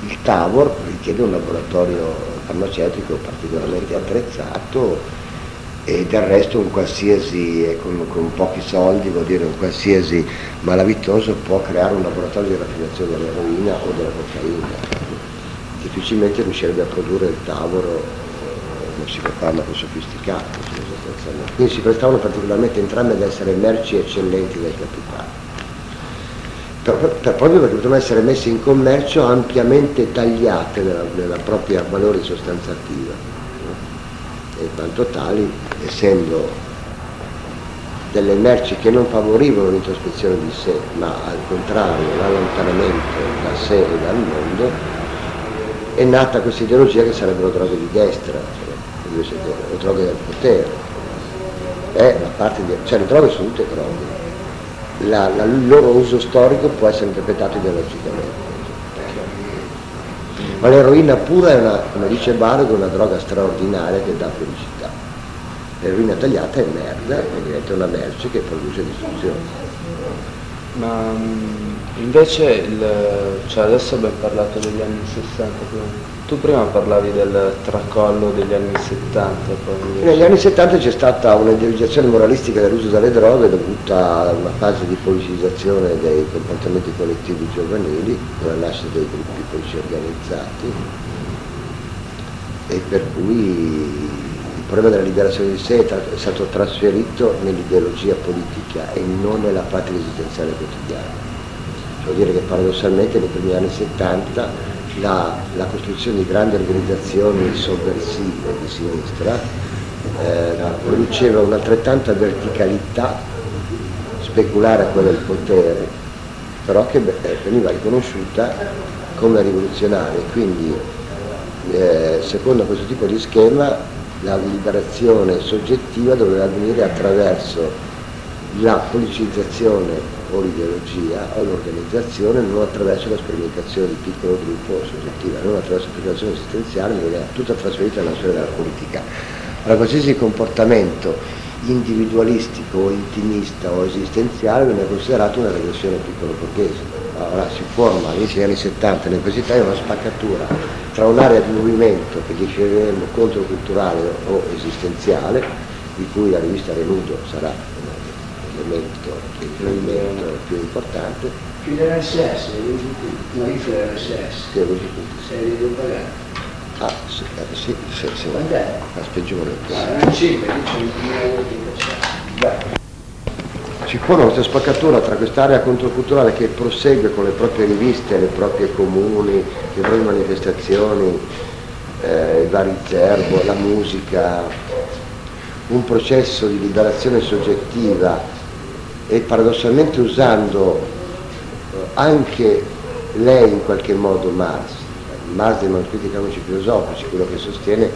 il Tavor richiede un laboratorio farmaceutico particolarmente attrezzato e del resto un qualsiasi, con, con, pochi soldi, vuol dire un qualsiasi malavitoso può creare un laboratorio di raffinazione dell'eroina o della cocaina. Difficilmente riuscirebbe a produrre il tavolo uno psicofarmaco sofisticato, quindi si prestavano particolarmente entrambe ad essere merci eccellenti del capitale proprio perché potevano essere messe in commercio ampiamente tagliate nella, nella propria valore sostanziativa, no? in quanto tali, essendo delle merci che non favorivano l'introspezione di sé, ma al contrario l'allontanamento da sé e dal mondo, è nata questa ideologia che sarebbero droghe di destra, invece che droghe del potere. La parte di, cioè le droghe sono tutte droghe, la, la, il loro uso storico può essere interpretato ideologicamente. Ma l'eroina pura è una, come dice Bargo, una droga straordinaria che dà felicità. L'eroina tagliata è merda e diventa una merce che produce distruzione. Ma mm, invece il, cioè adesso abbiamo parlato degli anni 60, tu prima parlavi del tracollo degli anni 70. Invece... Negli anni 70 c'è stata un'individuazione moralistica dell'uso delle droghe dovuta a una fase di politicizzazione dei comportamenti collettivi giovanili, con la nascita dei gruppi politici organizzati e per cui il problema della liberazione di sé è stato trasferito nell'ideologia politica e non nella parte esistenziale quotidiana. Vuol dire che paradossalmente nei primi anni 70 la, la costruzione di grandi organizzazioni sovversive di sinistra eh, produceva un'altrettanta verticalità speculare a quella del potere, però che eh, veniva riconosciuta come rivoluzionaria. Quindi, eh, secondo questo tipo di schema, la liberazione soggettiva doveva avvenire attraverso la pubblicizzazione o l'ideologia o l'organizzazione non attraverso la sperimentazione di piccolo gruppo soggettiva, non attraverso la sperimentazione esistenziale, ma viene tutta trasferita nella storia della politica. Allora qualsiasi comportamento individualistico o intimista o esistenziale viene considerato una regressione piccolo borghese. Allora si forma all'inizio degli anni 70 nell'università una spaccatura tra un'area di movimento che definiremo controculturale o esistenziale, di cui la rivista Renudo sarà l'elemento più importante. Più dell'SS, no, io sono dell'SS. Che così tutti. Sei di pagare. Ah, sì, eh, sì, sì, sì. Quant'è? Aspetta, Ah, non 5, io sono il primo Beh. si pone questa spaccatura tra quest'area controculturale che prosegue con le proprie riviste, le proprie comuni, le proprie manifestazioni, eh, i vari zerbo, la musica, un processo di liberazione soggettiva e paradossalmente usando eh, anche lei in qualche modo Marx, Marx dei manoscritti canonici filosofici, quello che sostiene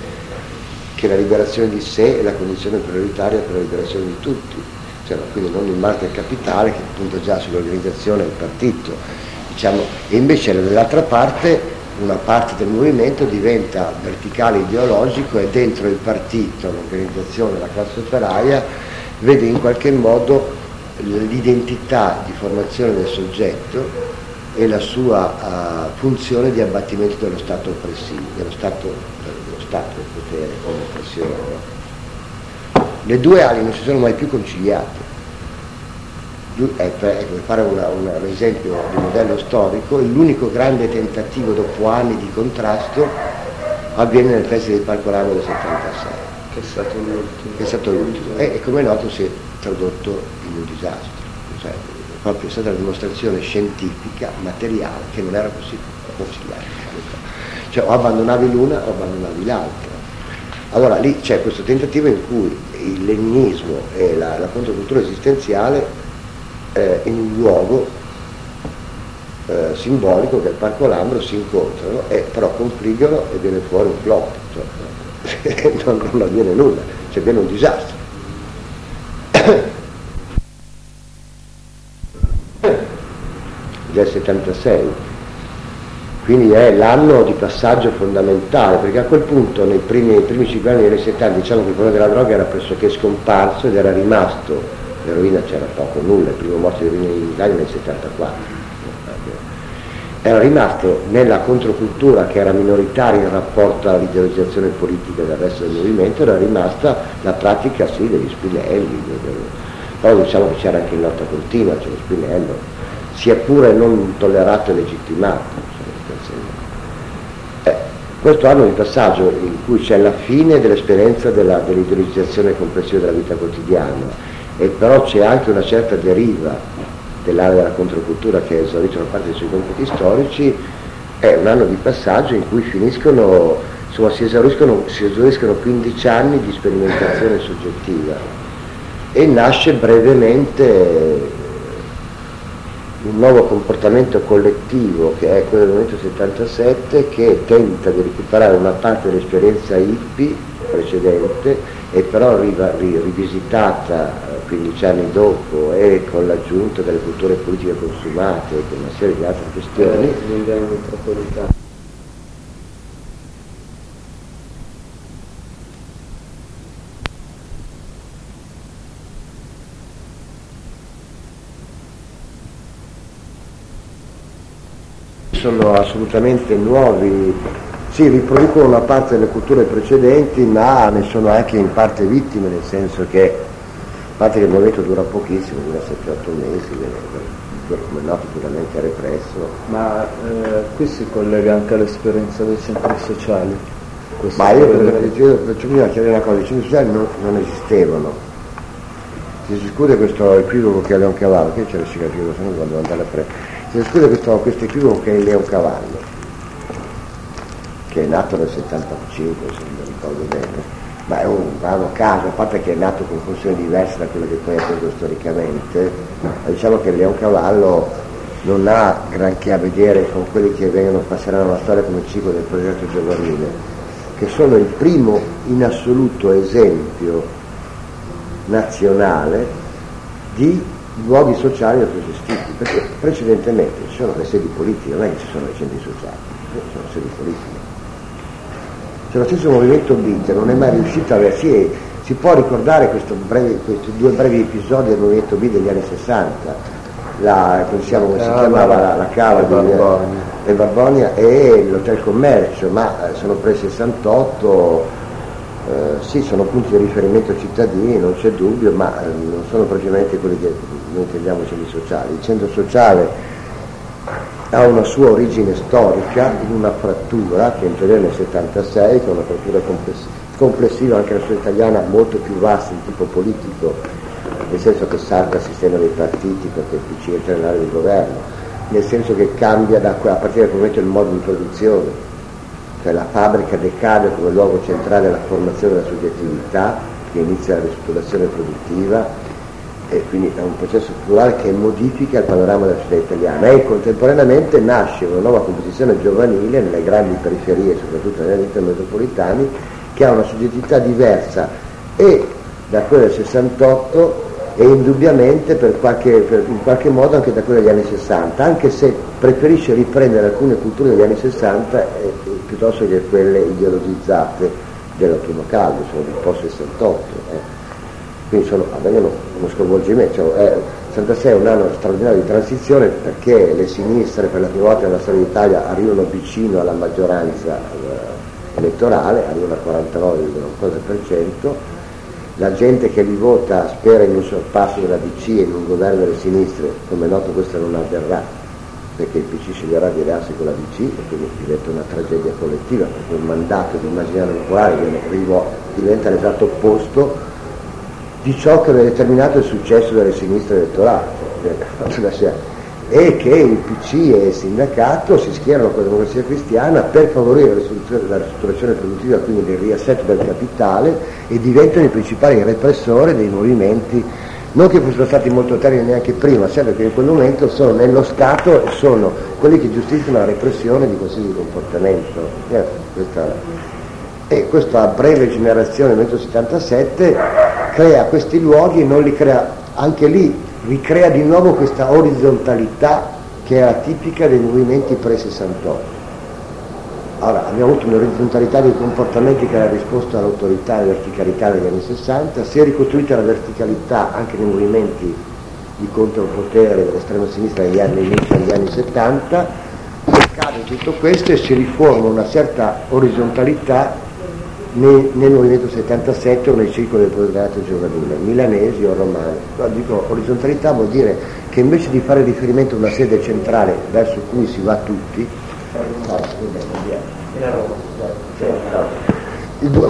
che la liberazione di sé è la condizione prioritaria per la liberazione di tutti, cioè, quindi non il Marx del capitale che punta già sull'organizzazione del partito, diciamo, e invece dall'altra parte una parte del movimento diventa verticale ideologico e dentro il partito, l'organizzazione, la classe operaia, vede in qualche modo l'identità di formazione del soggetto e la sua uh, funzione di abbattimento dello Stato oppressivo, dello Stato, dello stato del potere come oppressione. Le due ali non si sono mai più conciliate. Eh, per, ecco, per fare una, una, un esempio di modello storico, l'unico grande tentativo dopo anni di contrasto avviene nel Festival di Palcoramo del 76. Che è stato l'ultimo. Che è stato l'ultimo. E, e come è noto si è tradotto in un disastro. Cioè, proprio è stata la dimostrazione scientifica, materiale, che non era possibile conciliare. Cioè o abbandonavi l'una o abbandonavi l'altra. Allora lì c'è questo tentativo in cui il leninismo e la, la controcultura esistenziale eh, in un luogo eh, simbolico che è il Parco Lambro si incontrano e però confliggono e viene fuori un flop, cioè, non, non avviene nulla, cioè viene un disastro. Del 76, quindi è l'anno di passaggio fondamentale, perché a quel punto nei primi, nei primi 5 anni degli 70 diciamo che il problema della droga era pressoché scomparso ed era rimasto, l'eroina c'era poco, nulla, il primo morto di eroina in Italia nel 74, era rimasto nella controcultura che era minoritaria in rapporto all'ideologizzazione politica del resto del movimento, era rimasta la pratica sì degli spinelli, però diciamo che c'era anche in lotta continua, c'era Spinello, sia pure non tollerato e legittimato. Eh, questo anno di passaggio in cui c'è la fine dell'esperienza della, dell'ideologizzazione complessiva della vita quotidiana e però c'è anche una certa deriva dell'area della controcultura che è esaurita una parte dei suoi compiti storici, è un anno di passaggio in cui finiscono, insomma, si, esauriscono, si esauriscono 15 anni di sperimentazione soggettiva e nasce brevemente un nuovo comportamento collettivo che è quello del Movimento 77 che tenta di recuperare una parte dell'esperienza hippie precedente e però rivisitata 15 anni dopo e con l'aggiunta delle culture politiche consumate e con una serie di altre questioni. Eh, sono assolutamente nuovi, sì, riproducono una parte delle culture precedenti, ma ne sono anche in parte vittime, nel senso che, a parte che il movimento dura pochissimo, dura 7-8 mesi, come noto puramente represso. Ma eh, qui si collega anche all'esperienza dei centri sociali? Ma io faccio prima chiarire una cosa, i centri sociali non, non esistevano. Si discute questo equivoco che è Leon Cavallo, che c'è il cicatrice, se no quando andare a prendere si scusa questo, questo equivoco che è il Leocavallo, che è nato nel 75, se non ricordo bene, ma è un bravo caso, a parte che è nato con funzioni diverse da quelle che poi ha preso storicamente, diciamo che il Leocavallo non ha granché a vedere con quelli che vengono, passeranno la storia come il ciclo del progetto giovanile, che sono il primo in assoluto esempio nazionale di luoghi sociali autogestiti, perché precedentemente ci sono le sedi politiche, non è che ci sono i centri sociali, sono sedi politiche. Cioè lo stesso movimento Beat non è mai riuscito a avere, sì, si può ricordare breve, questi due brevi episodi del movimento Beat degli anni 60, la, come, siamo, come si chiamava la, la cava di Barbonia e l'hotel commercio, ma sono pre-68 eh, sì, sono punti di riferimento cittadini, non c'è dubbio, ma eh, non sono propriamente quelli che noi intendiamo centri sociali. Il centro sociale ha una sua origine storica in una frattura che interviene nel 76, che è una frattura complessiva, anche la sua italiana molto più vasta di tipo politico nel senso che salta il sistema dei partiti perché il PC entra nell'area di governo, nel senso che cambia da, a partire da quel momento il modo di produzione, cioè la fabbrica decade come luogo centrale della formazione della soggettività, che inizia la ristrutturazione produttiva e quindi è un processo plurale che modifica il panorama della società italiana e contemporaneamente nasce una nuova composizione giovanile nelle grandi periferie, soprattutto negli enti metropolitani, che ha una soggettività diversa e da quella del 68 e indubbiamente per qualche, per, in qualche modo anche da quella degli anni 60, anche se preferisce riprendere alcune culture degli anni 60 eh, piuttosto che quelle ideologizzate dell'autunno caldo, sono di post 68. Eh quindi sono, avvengono uno sconvolgimento, cioè, eh, 66 è un anno straordinario di transizione perché le sinistre per la prima volta nella storia d'Italia arrivano vicino alla maggioranza eh, elettorale, arrivano al 49,1%, la gente che li vota spera in un sorpasso della DC e in un governo delle sinistre, come è noto questo non avverrà, perché il PC sceglierà di allearsi con la DC e quindi diventa una tragedia collettiva, perché un mandato di immaginario popolare diventa l'esatto opposto di ciò che aveva determinato il successo delle sinistre elettorali e che il PC e il sindacato si schierano con la democrazia cristiana per favorire la ristrutturazione produttiva, quindi il riassetto del capitale e diventano i principali repressori dei movimenti, non che fossero stati molto termini neanche prima, sempre che in quel momento sono nello Stato e sono quelli che giustificano la repressione di qualsiasi comportamento. Eh, questa, e questa breve generazione 1977 crea questi luoghi e non li crea, anche lì ricrea di nuovo questa orizzontalità che era tipica dei movimenti pre-68. Allora, abbiamo avuto un'orizzontalità dei comportamenti che era risposta all'autorità e alla verticalità degli anni 60, si è ricostruita la verticalità anche nei movimenti di contropotere dell'estrema sinistra negli anni, degli anni 70, cade tutto questo e si riforma una certa orizzontalità nel, nel movimento 77 o nel circolo del proletariato giovanile, milanesi o romani. No, dico orizzontalità vuol dire che invece di fare riferimento a una sede centrale verso cui si va tutti,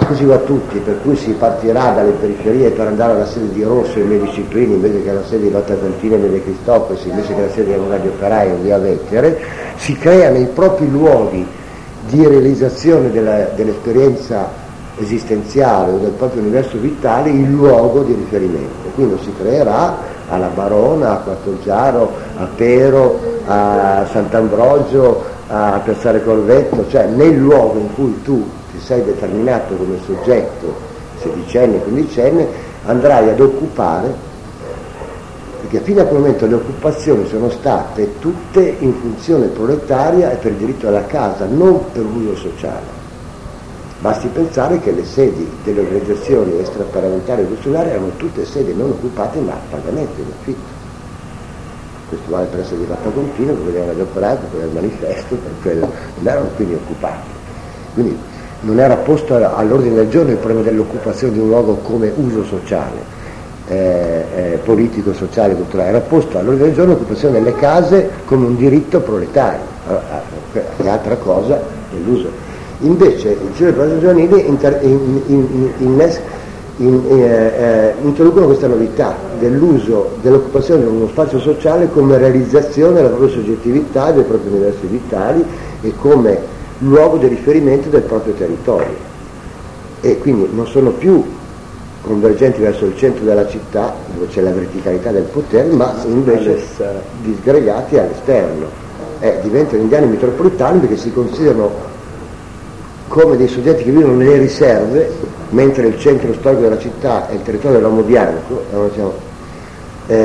così va tutti, per cui si partirà dalle periferie per andare alla sede di Rosso e Medici Plini invece che alla sede di Lotta Cantina e Mede Cristofori, invece che alla sede di Avogati Operai o via Vettere, si crea nei propri luoghi di realizzazione della, dell'esperienza esistenziale o del proprio universo vitale il luogo di riferimento. Quindi si creerà alla Barona, a Quattroggiaro, a Pero, a Sant'Ambrogio, a Piazzale Corvetto, cioè nel luogo in cui tu ti sei determinato come soggetto, sedicenne, quindicenne, andrai ad occupare, perché fino a quel momento le occupazioni sono state tutte in funzione proletaria e per diritto alla casa, non per l'uso sociale. Basti pensare che le sedi delle organizzazioni extraparlamentari e costituzionali erano tutte sedi non occupate ma a pagamento in affitto. Questo vale per essere di fatto continuo, per vedere gli operai, per il manifesto, per quello, non erano quindi occupati. Quindi non era posto all'ordine del giorno il problema dell'occupazione di un luogo come uso sociale, eh, eh, politico, sociale, culturale, era posto all'ordine del giorno l'occupazione delle case come un diritto proletario, allora, è altra cosa dell'uso Invece il Ciro delle giovanili inter, in, in, in, eh, eh, introducono questa novità dell'uso dell'occupazione di uno spazio sociale come realizzazione della propria soggettività, dei propri universi vitali e come luogo di riferimento del proprio territorio. E quindi non sono più convergenti verso il centro della città, dove c'è la verticalità del potere, ma invece disgregati all'esterno. Eh, diventano indiani metropolitani perché si considerano come dei soggetti che vivono nelle riserve, mentre il centro storico della città è il territorio dell'uomo bianco, eh,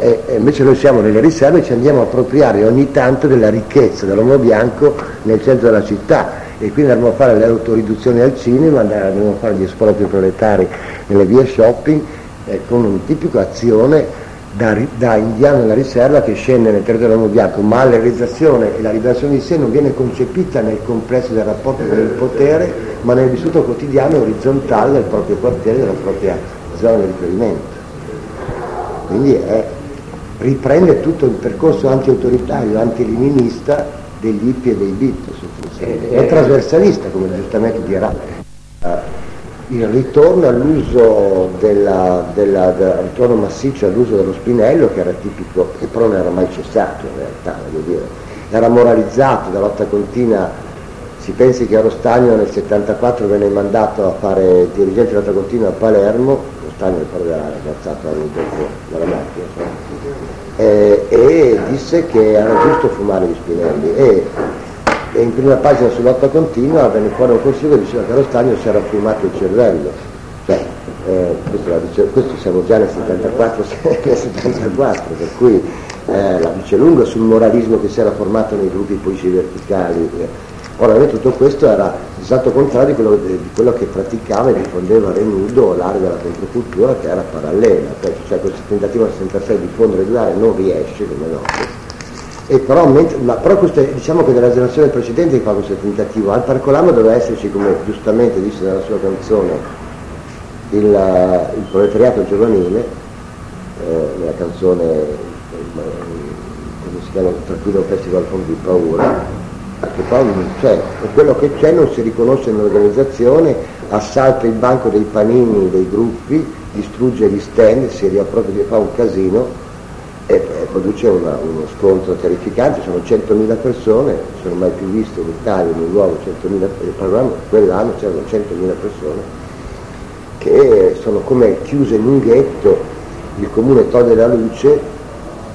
eh, eh, invece noi siamo nelle riserve e ci andiamo a appropriare ogni tanto della ricchezza dell'uomo bianco nel centro della città. E quindi andremo a fare le autoriduzioni al cinema, andremo a fare gli espropri proletari nelle vie shopping eh, con un tipico azione da, da, indiano nella riserva che scende nel territorio dell'uomo bianco, ma la realizzazione e la liberazione di sé non viene concepita nel complesso del rapporto con il potere, ma nel vissuto quotidiano orizzontale del proprio quartiere, della propria zona di riferimento. Quindi è, riprende tutto il percorso anti-autoritario, anti-leninista degli hippie e dei beat, è trasversalista, come giustamente dirà il ritorno all'uso della, della, del ritorno massiccio all'uso dello spinello che era tipico, che però non era mai cessato in realtà, voglio dire, era moralizzato da lotta continua, si pensi che Arostagno nel 74 venne mandato a fare dirigente di lotta continua a Palermo, Arostagno ricordo era ragazzato anni dopo dalla macchina, eh, e disse che era giusto fumare gli spinelli e e in prima pagina su lotta continua venne fuori un consiglio che diceva che lo stagno si era fumato il cervello. Cioè, eh, questo, dice, questo, siamo già nel 74, nel 74 per cui eh, la dice lunga sul moralismo che si era formato nei gruppi politici verticali. Ora, tutto questo era l'esatto contrario di quello, di quello, che praticava e diffondeva Renudo l'area della controcultura che era parallela, cioè questo tentativo nel 66 di diffondere due aree non riesce, come noto e però, ma, però queste, diciamo che nella generazione precedente fa questo tentativo, al Parcolamo doveva esserci, come giustamente disse nella sua canzone, il, il proletariato giovanile, eh, nella canzone, come si chiama, Tranquillo Festival con di paura, che poi cioè, quello che c'è non si riconosce nell'organizzazione, assalta il banco dei panini dei gruppi, distrugge gli stand, si riappropria, fa un casino e, e produce una, uno scontro terrificante, sono 100.000 persone, sono mai più viste in Italia in un luogo 100.000, parlavamo, quell'anno c'erano 100.000 persone che sono come chiuse in un ghetto, il comune toglie la luce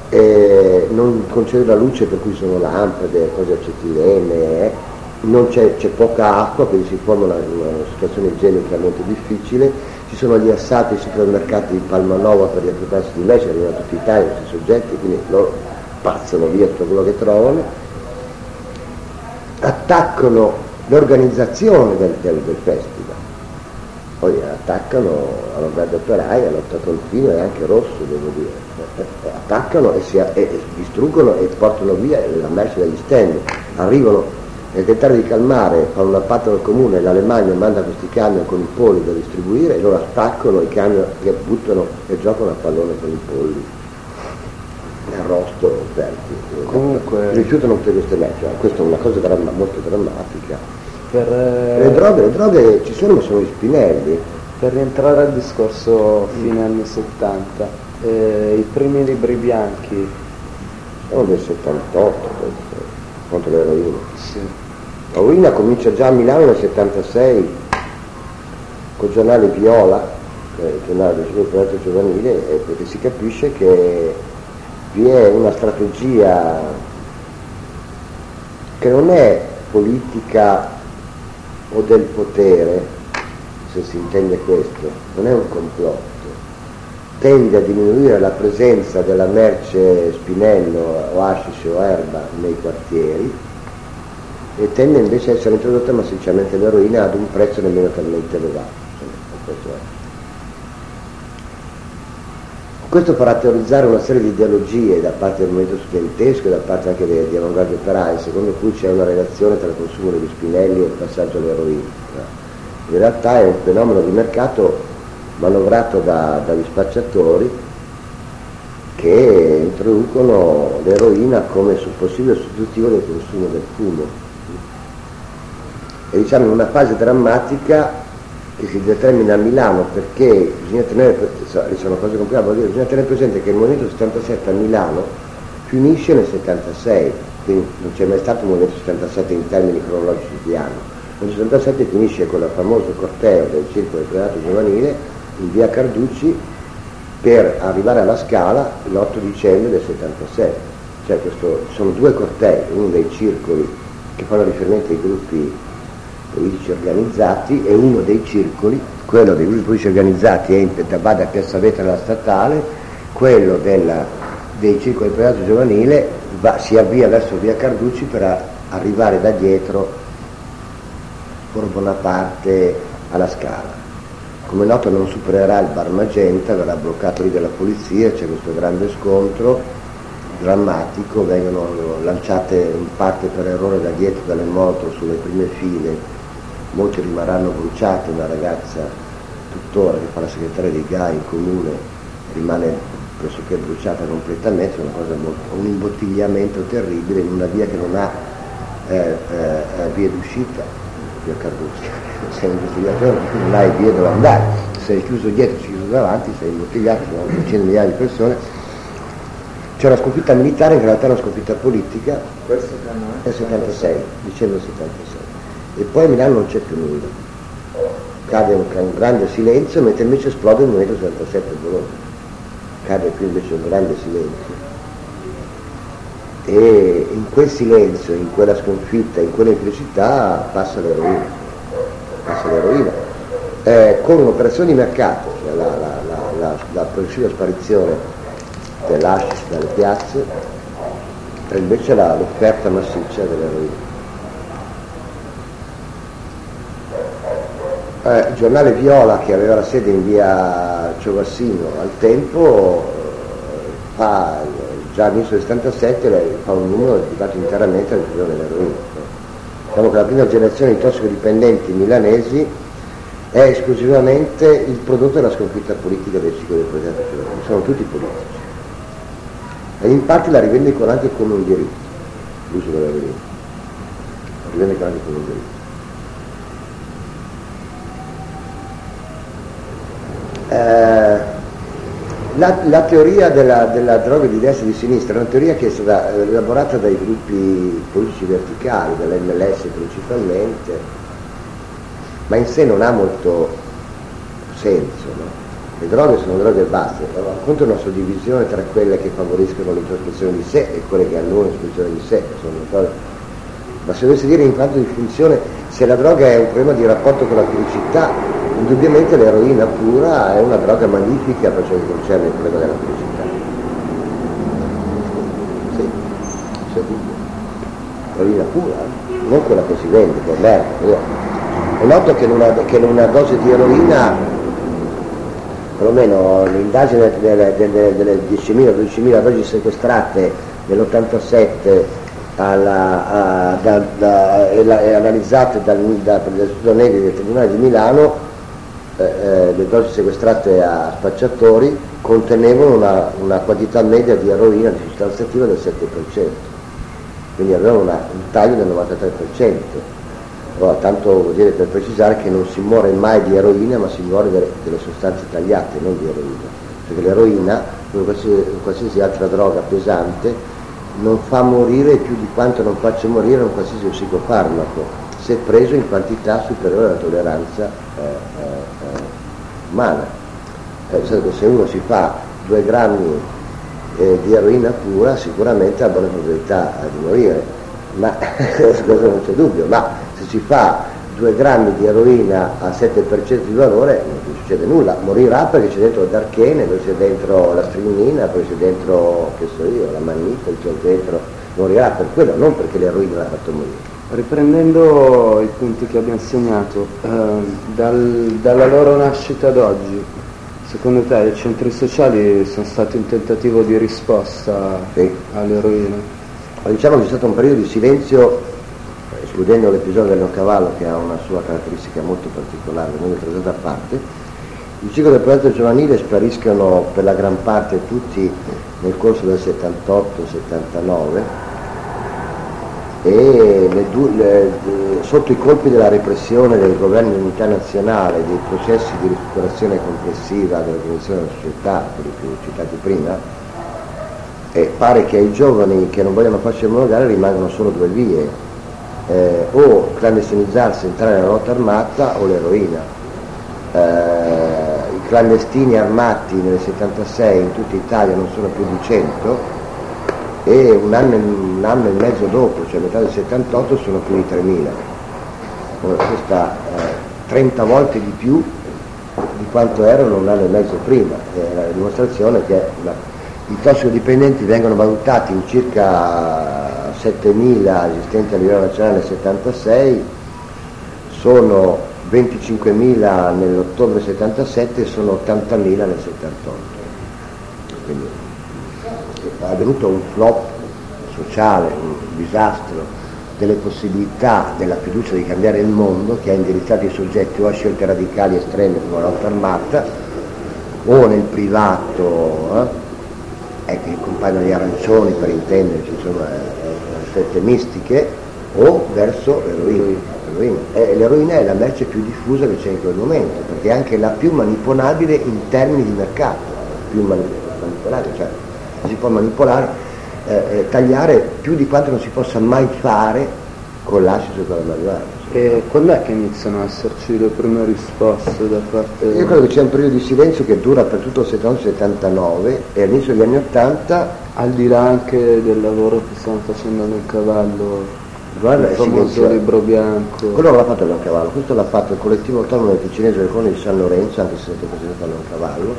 e non concede la luce per cui sono lampade, cose acetilene, eh. c'è, c'è, poca acqua, quindi si forma una, una situazione igienica molto difficile ci sono gli assalti ai supermercati di Palmanova per riappropriarsi di me, ci arrivano tutti i tagli, questi soggetti, quindi loro passano via tutto quello che trovano, attaccano l'organizzazione del, del, del festival, poi attaccano alla guardia operaia, lotta continua e anche rosso devo dire, attaccano e, si, e distruggono e portano via la merce dagli stand, arrivano nel tentare di calmare, fanno un patto al comune, l'Alemagna manda questi camion con i polli da distribuire e loro attaccano i camion che buttano e giocano a pallone con i polli. Arrosto, perti. Comunque... Rifiutano tutte queste leggi, questa è una cosa dramma, molto drammatica. Per, eh... le, droghe, le droghe ci sono ma sono gli spinelli. Per rientrare al discorso fine anni 70, eh, i primi libri bianchi sono del 78 questo, contro l'eroina. Sì. L'eroina comincia già a Milano nel 76 col giornale Viola, che è il giornale del Ciclo Giovanile, perché si capisce che vi è una strategia che non è politica o del potere, se si intende questo, non è un complotto, tende a diminuire la presenza della merce spinello o hashish o erba nei quartieri e tende invece a essere introdotta massicciamente l'eroina ad un prezzo nemmeno talmente elevato. Questo farà teorizzare una serie di ideologie da parte del movimento studentesco e da parte anche di, di avanguardie operaie, secondo cui c'è una relazione tra il consumo degli spinelli e il passaggio all'eroina. In realtà è un fenomeno di mercato manovrato da, dagli spacciatori che introducono l'eroina come possibile sostitutivo del consumo del fumo. E diciamo in una fase drammatica che si determina a Milano perché bisogna tenere, sono cose complicate, bisogna tenere presente che il movimento 77 a Milano finisce nel 76, quindi non c'è mai stato un movimento 77 in termini cronologici di anno. Nel 77 finisce con il famoso corteo del circolo del predato giovanile in via Carducci per arrivare alla Scala l'8 dicembre del 76. Cioè questo, sono due cortei, uno dei circoli che fanno riferimento ai gruppi politici organizzati e uno dei circoli, quello dei gruppi politici organizzati è in, va da Piazza Vetra alla Statale, quello della, dei circoli di privato giovanile va, si avvia verso via Carducci per arrivare da dietro por Bonaparte alla Scala come noto non supererà il bar Magenta, verrà bloccato lì dalla polizia, c'è questo grande scontro drammatico, vengono lanciate in parte per errore da dietro dalle moto sulle prime file, molti rimarranno bruciati, una ragazza tuttora che fa la segretaria di GAI in comune rimane pressoché bruciata completamente, molto, un imbottigliamento terribile in una via che non ha eh, eh, via d'uscita più accardusca, sei investigatore non hai via dove andare, sei chiuso dietro, sei chiuso davanti, sei imbottigliato, sono decine di migliaia di persone. C'è una sconfitta militare, in realtà una sconfitta politica, questo è il 76, dicembre 76. E poi a Milano non c'è più nulla. Cade un, un grande silenzio, mentre invece esplode il movimento 77 a Bologna. Cade qui invece un grande silenzio e in quel silenzio, in quella sconfitta, in quella infelicità passa l'eroina, passa l'eroina. Eh, con un'operazione di mercato, cioè la, la, la, la, progressiva sparizione dell'ascis dalle piazze, e invece l'offerta massiccia dell'eroina. Eh, il giornale Viola, che aveva la sede in via Ciovassino al tempo, eh, fa già all'inizio del 77 lei fa un numero dedicato interamente alla diffusione dell'eroina. Diciamo che la prima generazione di tossicodipendenti milanesi è esclusivamente il prodotto della sconfitta politica del ciclo del progetto sono tutti politici. E in parte la rivendicano anche come un diritto, l'uso dell'eroina. La rivendicano anche come un diritto. Eh, la, la teoria della, della, droga di destra e di sinistra è una teoria che è stata elaborata dai gruppi politici verticali, dall'MLS principalmente, ma in sé non ha molto senso. No? Le droghe sono droghe e basta, raccontano una suddivisione tra quelle che favoriscono l'introspezione di sé e quelle che annullano l'espressione di sé. Ma se dovessi dire in quanto di funzione, se la droga è un problema di rapporto con la felicità, Indubbiamente l'eroina pura è una droga magnifica per ciò che concerne il problema della felicità. Sì, c'è dubbio. L'eroina pura, non quella che si vende per l'erba. È noto che in, una, che in una dose di eroina perlomeno l'indagine delle, delle, delle 10.000-12.000 dosi sequestrate nell'87 alla, a, da, da, e, analizzate dal, da, Negri del Tribunale di Milano eh, eh, le dosi sequestrate a spacciatori contenevano una, una, quantità media di eroina di sostanza attiva del 7%, quindi avevano una, un taglio del 93%. Allora, tanto vuol dire per precisare che non si muore mai di eroina, ma si muore delle, delle sostanze tagliate, non di eroina. Perché l'eroina, come qualsiasi, qualsiasi altra droga pesante, non fa morire più di quanto non faccia morire un qualsiasi psicofarmaco se preso in quantità superiore alla tolleranza eh, eh, eh umana. Eh, se uno si fa due grammi eh, di eroina pura sicuramente ha buona probabilità di morire, ma cosa non c'è dubbio, ma se si fa due grammi di eroina a 7% di valore non succede nulla, morirà perché c'è dentro il darchene, poi c'è dentro la strinina, poi c'è dentro, che so io, la mannita, c'è dentro, morirà per quello, non perché l'eroina l'ha fatto morire. Riprendendo i punti che abbiamo segnato, eh, dal, dalla loro nascita ad oggi, secondo te i centri sociali sono stati un tentativo di risposta sì. all'eroina? Diciamo che c'è stato un periodo di silenzio, escludendo l'episodio del cavallo che ha una sua caratteristica molto particolare, è trattata a parte, il ciclo del progetto giovanile spariscono per la gran parte tutti nel corso del 78-79 e le, le, sotto i colpi della repressione del governo di unità nazionale, dei processi di recuperazione complessiva dell'organizzazione della società, quelli più citati prima, eh, pare che ai giovani che non vogliono farsi omologare rimangano solo due vie, eh, o clandestinizzarsi, entrare nella lotta armata o l'eroina. Eh, I clandestini armati nel 76 in tutta Italia non sono più di 100, e un anno, un anno, e mezzo dopo, cioè metà del 78, sono più di 3.000. Questa eh, 30 volte di più di quanto erano un anno e mezzo prima, è la dimostrazione che la, i tossicodipendenti vengono valutati in circa 7.000 esistenti a livello nazionale nel 76, sono 25.000 nell'ottobre 77 e sono 80.000 nel 78 è avvenuto un flop sociale, un disastro delle possibilità della fiducia di cambiare il mondo che ha indirizzato i soggetti o a scelte radicali estreme come la lotta armata o nel privato, eh? ecco il compagno di arancioni per intenderci, insomma, sette mistiche, o verso l'eroina. l'eroina. Eh, l'eroina è la merce più diffusa che c'è in quel momento, perché è anche la più manipolabile in termini di mercato, più manipolabile, cioè si può manipolare, eh, eh, tagliare più di quanto non si possa mai fare con l'ascido e con la marijuana. E quando è che iniziano a esserci le prime risposte da parte... Io credo che c'è un periodo di silenzio che dura per tutto il 79 e all'inizio degli anni 80... Al di là anche del lavoro che stanno facendo nel cavallo, Guarda, il famoso libro bianco... Quello l'ha fatto il Cavallo, questo l'ha fatto il collettivo autonomo del Ticinese del Comune di San Lorenzo, anche se è stato presentato a Cavallo,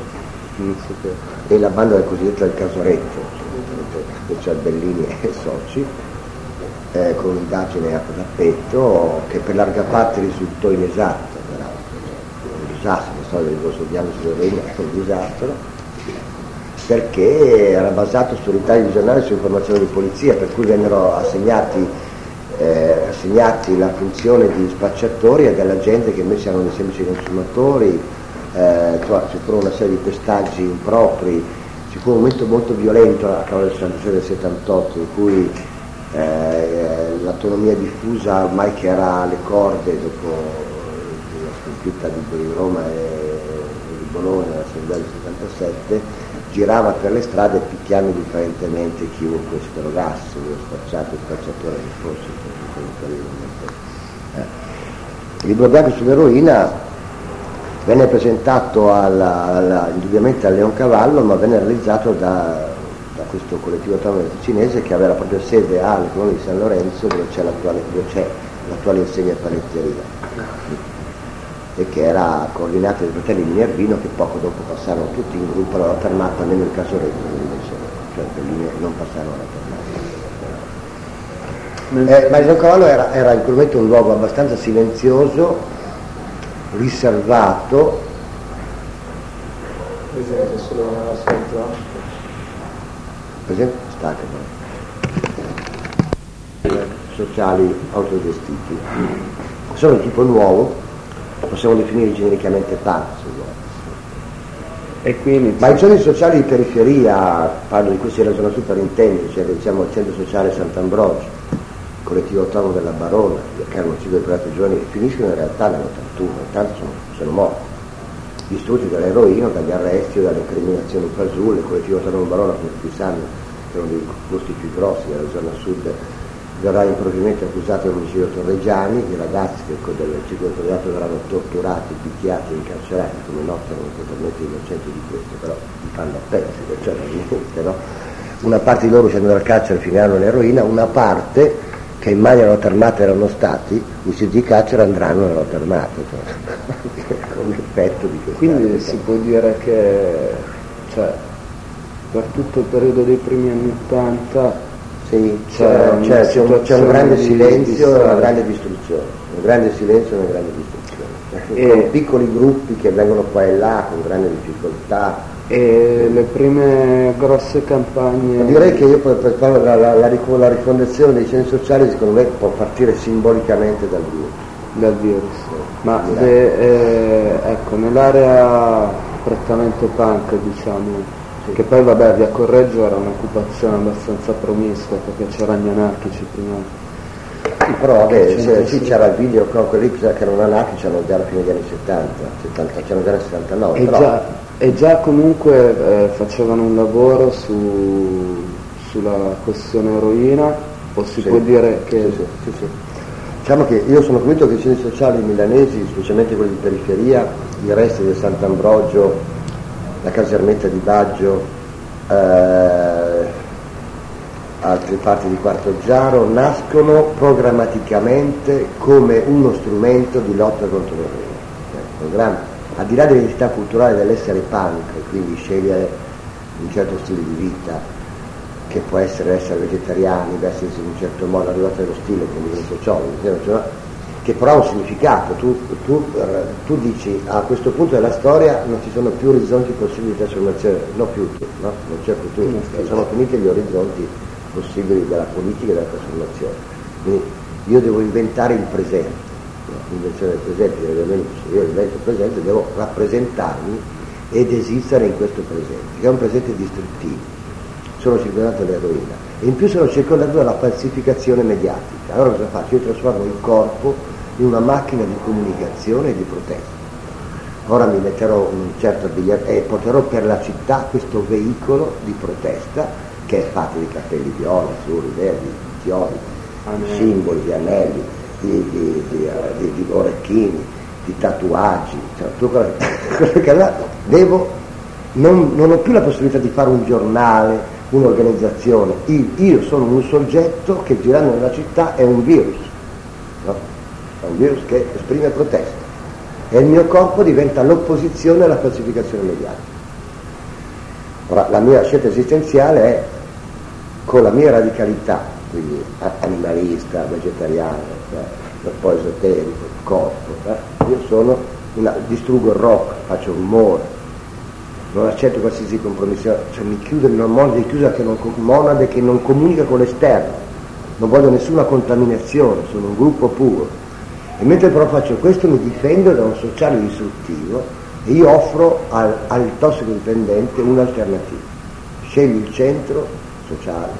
e la banda del cosiddetto del Casoretto, cioè Bellini e Soci eh, con un'indagine a tappeto che per larga parte risultò inesatta, peraltro, cioè, un disastro, la storia del rosso bianco sull'eroina è un disastro, perché era basato su ritagli di giornale e su informazioni di polizia, per cui vennero assegnati, eh, assegnati la funzione di spacciatori a della gente che invece erano dei semplici consumatori, eh, ci furono una serie di pestaggi impropri, ci fu un momento molto violento a cavallo del 76 del 78 in cui eh, l'autonomia diffusa ormai che era alle corde dopo la sconfitta di Roma e di Bologna nell'assemblea del 77 girava per le strade picchiando differentemente chiunque si drogasse, lo spacciato, il spacciatore che fosse. Il libro bianco sull'eroina venne presentato alla, alla, indubbiamente a Leon Cavallo ma venne realizzato da da questo collettivo autonomo cinese che aveva la propria sede al comune di San Lorenzo dove c'è l'attuale, dove c'è l'attuale insegna panetteria e che era coordinata dai fratelli di Nervino che poco dopo passarono tutti in gruppo alla lotta armata nel caso Retro invece cioè Bellini non passarono alla tornata eh, ma il San Cavallo era, era in quel momento un luogo abbastanza silenzioso riservato. Presente solo nella sua per esempio state sociali autogestiti. Sono di tipo nuovo possiamo definire genericamente e quindi ma i centri sociali di periferia parlo di cui si ragiona su per intendere cioè diciamo il centro sociale Sant'Ambrogio collettivo autonomo della Barona che erano cibo dei prati giovani finiscono in realtà nell'81 tanto sono, sono morti. Distrutti dall'eroina, dagli arresti o dalle incriminazioni fasulle, il collettivo autonomo Barona, come tutti sanno, che è uno dei posti più grossi della zona sud, verrà improvvisamente accusato di omicidio Torreggiani, i ragazzi del, del circondario verranno torturati, picchiati, incarcerati, come notte erano totalmente innocenti di questo, però li fanno a pezzi, cioè niente, no? Una parte di loro uscendo dal carcere finiranno l'eroina, una parte che in mani alla lotta armata erano stati, usciti di carcere andranno nella lotta armata, cioè, con l'effetto di questo. Quindi si può dire che cioè, per tutto il periodo dei primi anni Ottanta sì, c'è, c'è, c'è, un, c'è, un, grande silenzio e una grande distruzione, un grande silenzio e una grande distruzione. E con piccoli gruppi che vengono qua e là con grande difficoltà. E le prime grosse campagne. Direi che io per, per la, la, la, la, rifondazione dei centri sociali secondo me può partire simbolicamente dal virus. Dal virus. Ma de, eh, ecco, nell'area prettamente punk diciamo sì. Che poi vabbè via Correggio era un'occupazione abbastanza promissa perché c'erano gli anarchici prima. Sì, però vabbè, c'era, sì, c'era il video con quelli che erano anarchici, c'erano già alla fine degli anni 70, 70 c'erano già nel 79. E, però... già, e già comunque eh, facevano un lavoro su, sulla questione eroina, o si sì. può dire che... Diciamo che io sono convinto che i centri sociali milanesi, specialmente quelli di periferia, i resti del Sant'Ambrogio la casermetta di Baggio, eh, altre parti di Quarto Giaro, nascono programmaticamente come uno strumento di lotta contro l'eroina. Al di là dell'identità culturale dell'essere punk, quindi scegliere un certo stile di vita, che può essere essere vegetariani, vestirsi in un certo modo, arrivate allo stile, come dice sociologo, che però ha un significato, tu, tu, tu, dici a questo punto della storia non ci sono più orizzonti possibili di trasformazione, no più, no? non c'è futuro, non sono finiti gli orizzonti possibili della politica e della trasformazione. Quindi io devo inventare il presente, no? l'invenzione del presente, se io invento il presente devo rappresentarmi ed esistere in questo presente, che è un presente distruttivo. Sono circondato dall'eroina e in più sono circondato dalla falsificazione mediatica. Allora cosa faccio? Io trasformo il corpo in una macchina di comunicazione e di protesta. Ora mi metterò un certo biglietto e porterò per la città questo veicolo di protesta che è fatto di capelli viola, azzurri, verdi, fiori, di simboli, di anelli, di, di, di, di, orecchini, di tatuaggi, cioè, tutto quello che devo, non, non ho più la possibilità di fare un giornale, un'organizzazione, io, io, sono un soggetto che girando nella città è un virus, no? è un virus che esprime protesta e il mio corpo diventa l'opposizione alla falsificazione mediatica. Ora, la mia scelta esistenziale è con la mia radicalità, quindi animalista, vegetariano, eh, un po' esoterico, corpo, eh, io sono una, distruggo il rock, faccio rumore, non accetto qualsiasi compromisso, cioè mi chiudo in una monade chiusa che non, monade che non comunica con l'esterno, non voglio nessuna contaminazione, sono un gruppo puro. E mentre però faccio questo mi difendo da un sociale distruttivo e io offro al, al tossicodipendente un'alternativa. Scegli il centro sociale,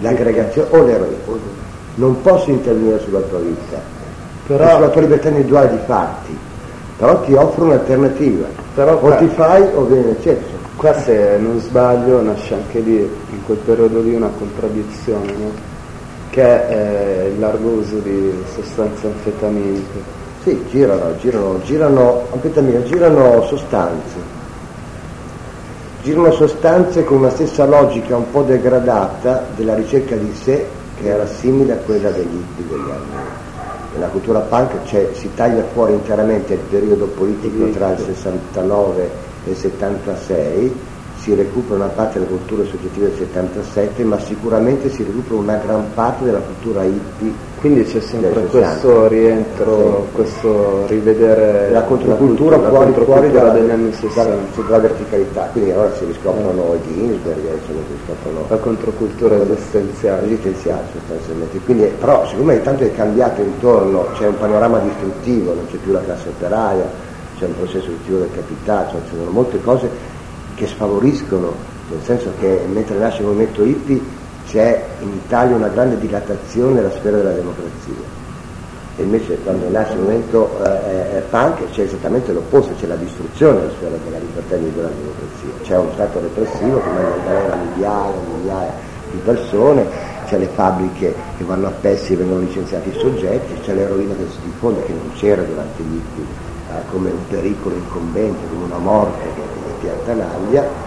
l'aggregazione o l'eroina. Non posso intervenire sulla tua vita, però, sulla tua libertà individuale di farti, però ti offro un'alternativa. Però o ti fai o viene eccesso. Qua se non sbaglio nasce anche lì, in quel periodo lì, una contraddizione, no? che è il largo uso di sostanze anfetaminiche. Sì, girano, girano, girano, anfetamine, girano sostanze. Girano sostanze con una stessa logica un po' degradata della ricerca di sé che era simile a quella degli degli anni. Nella cultura punk cioè, si taglia fuori interamente il periodo politico tra il 69 e il 76 si recupera una parte della cultura soggettiva del 77, ma sicuramente si recupera una gran parte della cultura hippie. Quindi c'è sempre questo rientro, sì. questo rivedere la controcultura la fuori, fuori dalla, degli anni 60. Dalla, verticalità, quindi allora si riscoprono eh. Ginsberg, insomma, si riscoprono la controcultura esistenziale. esistenziale sostanzialmente. Quindi, però siccome tanto è cambiato intorno, c'è un panorama distruttivo, non c'è più la classe operaia, c'è un processo distruttivo del capitale, cioè ci sono molte cose che sfavoriscono, nel senso che mentre nasce il movimento hippie c'è in Italia una grande dilatazione della sfera della democrazia. E invece quando nasce il movimento eh, punk c'è esattamente l'opposto, c'è la distruzione della sfera della libertà e della democrazia. C'è uno Stato repressivo che manda in galera migliaia e migliaia di persone, c'è le fabbriche che vanno a pezzi e vengono licenziati i soggetti, c'è l'eroina che si diffonde che non c'era durante gli hippie eh, come un pericolo incombente, come una morte che Piantanaglia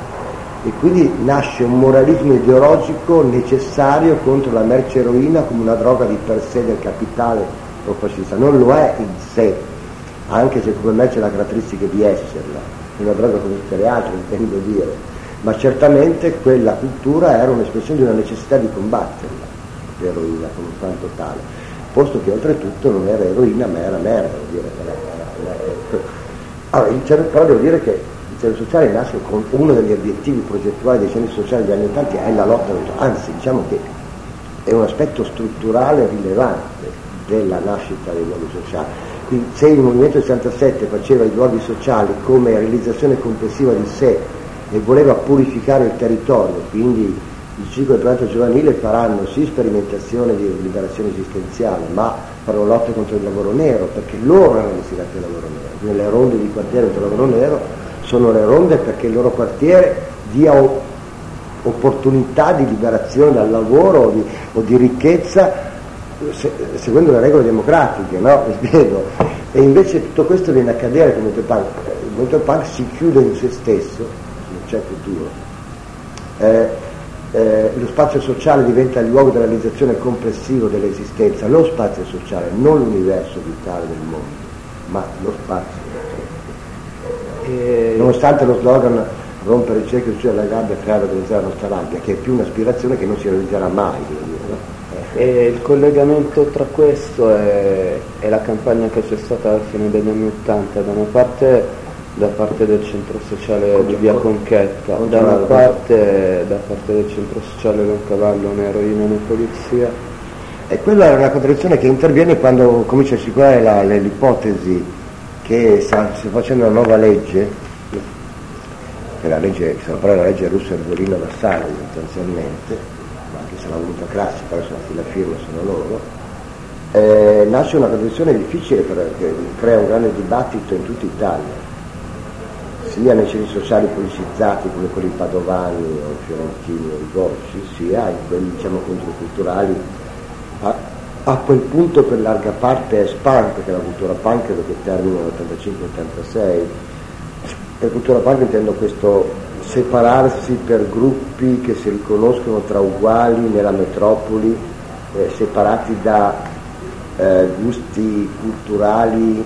e quindi nasce un moralismo ideologico necessario contro la merce eroina come una droga di per sé del capitale o fascista. Non lo è in sé, anche se come merce ha le caratteristiche di esserla, è una droga come tutte le altre, intendo dire, ma certamente quella cultura era un'espressione di una necessità di combatterla, l'eroina come quanto tale, posto che oltretutto non era eroina ma era merda, dire, era, era, allora, però devo dire che servizio sociale nasce con uno degli obiettivi progettuali dei centri sociali degli anni 80 è la lotta all'elettronico, anzi diciamo che è un aspetto strutturale rilevante della nascita dei luoghi sociali. Quindi se il Movimento 67 faceva i luoghi sociali come realizzazione complessiva di sé e voleva purificare il territorio, quindi il ciclo del progetto giovanile faranno sì sperimentazione di liberazione esistenziale, ma faranno lotte contro il lavoro nero, perché loro hanno iniziato il lavoro nero, quindi le ronde di quartiere contro il lavoro nero sono le ronde perché il loro quartiere dia opportunità di liberazione dal lavoro o di, o di ricchezza se, seguendo le regole democratiche, no? Spiego. E invece tutto questo viene a cadere come il punk. Il movimento punk si chiude in se stesso, non c'è futuro. Eh, eh, lo spazio sociale diventa il luogo della realizzazione complessivo dell'esistenza, lo spazio sociale, non l'universo vitale del mondo, ma lo spazio e... Nonostante lo slogan rompere il cerchio uscire dalla gabbia e creare organizzare la nostra rabbia, che è più un'aspirazione che non si realizzerà mai. Dire, no? E il collegamento tra questo e, e, la campagna che c'è stata alla fine degli anni Ottanta, da una parte da parte del centro sociale di Via Conchetta, da una parte da parte del centro sociale del Cavallo, un'eroina né polizia. E quella è una contraddizione che interviene quando comincia a circolare l'ipotesi che sta, facendo una nuova legge che la legge, che poi la legge russa Ervolino Vassalli sostanzialmente, anche se l'ha voluta classica, adesso la firma sono loro, eh, nasce una condizione difficile perché crea un grande dibattito in tutta Italia, sia nei centri sociali pubblicizzati come quelli padovani o fiorentini o rigorci, sia in quelli diciamo controculturali a, quel punto per larga parte è punk, perché la cultura punk è che termina nell'85-86. Per cultura punk intendo questo separarsi per gruppi che si riconoscono tra uguali nella metropoli, eh, separati da eh, gusti culturali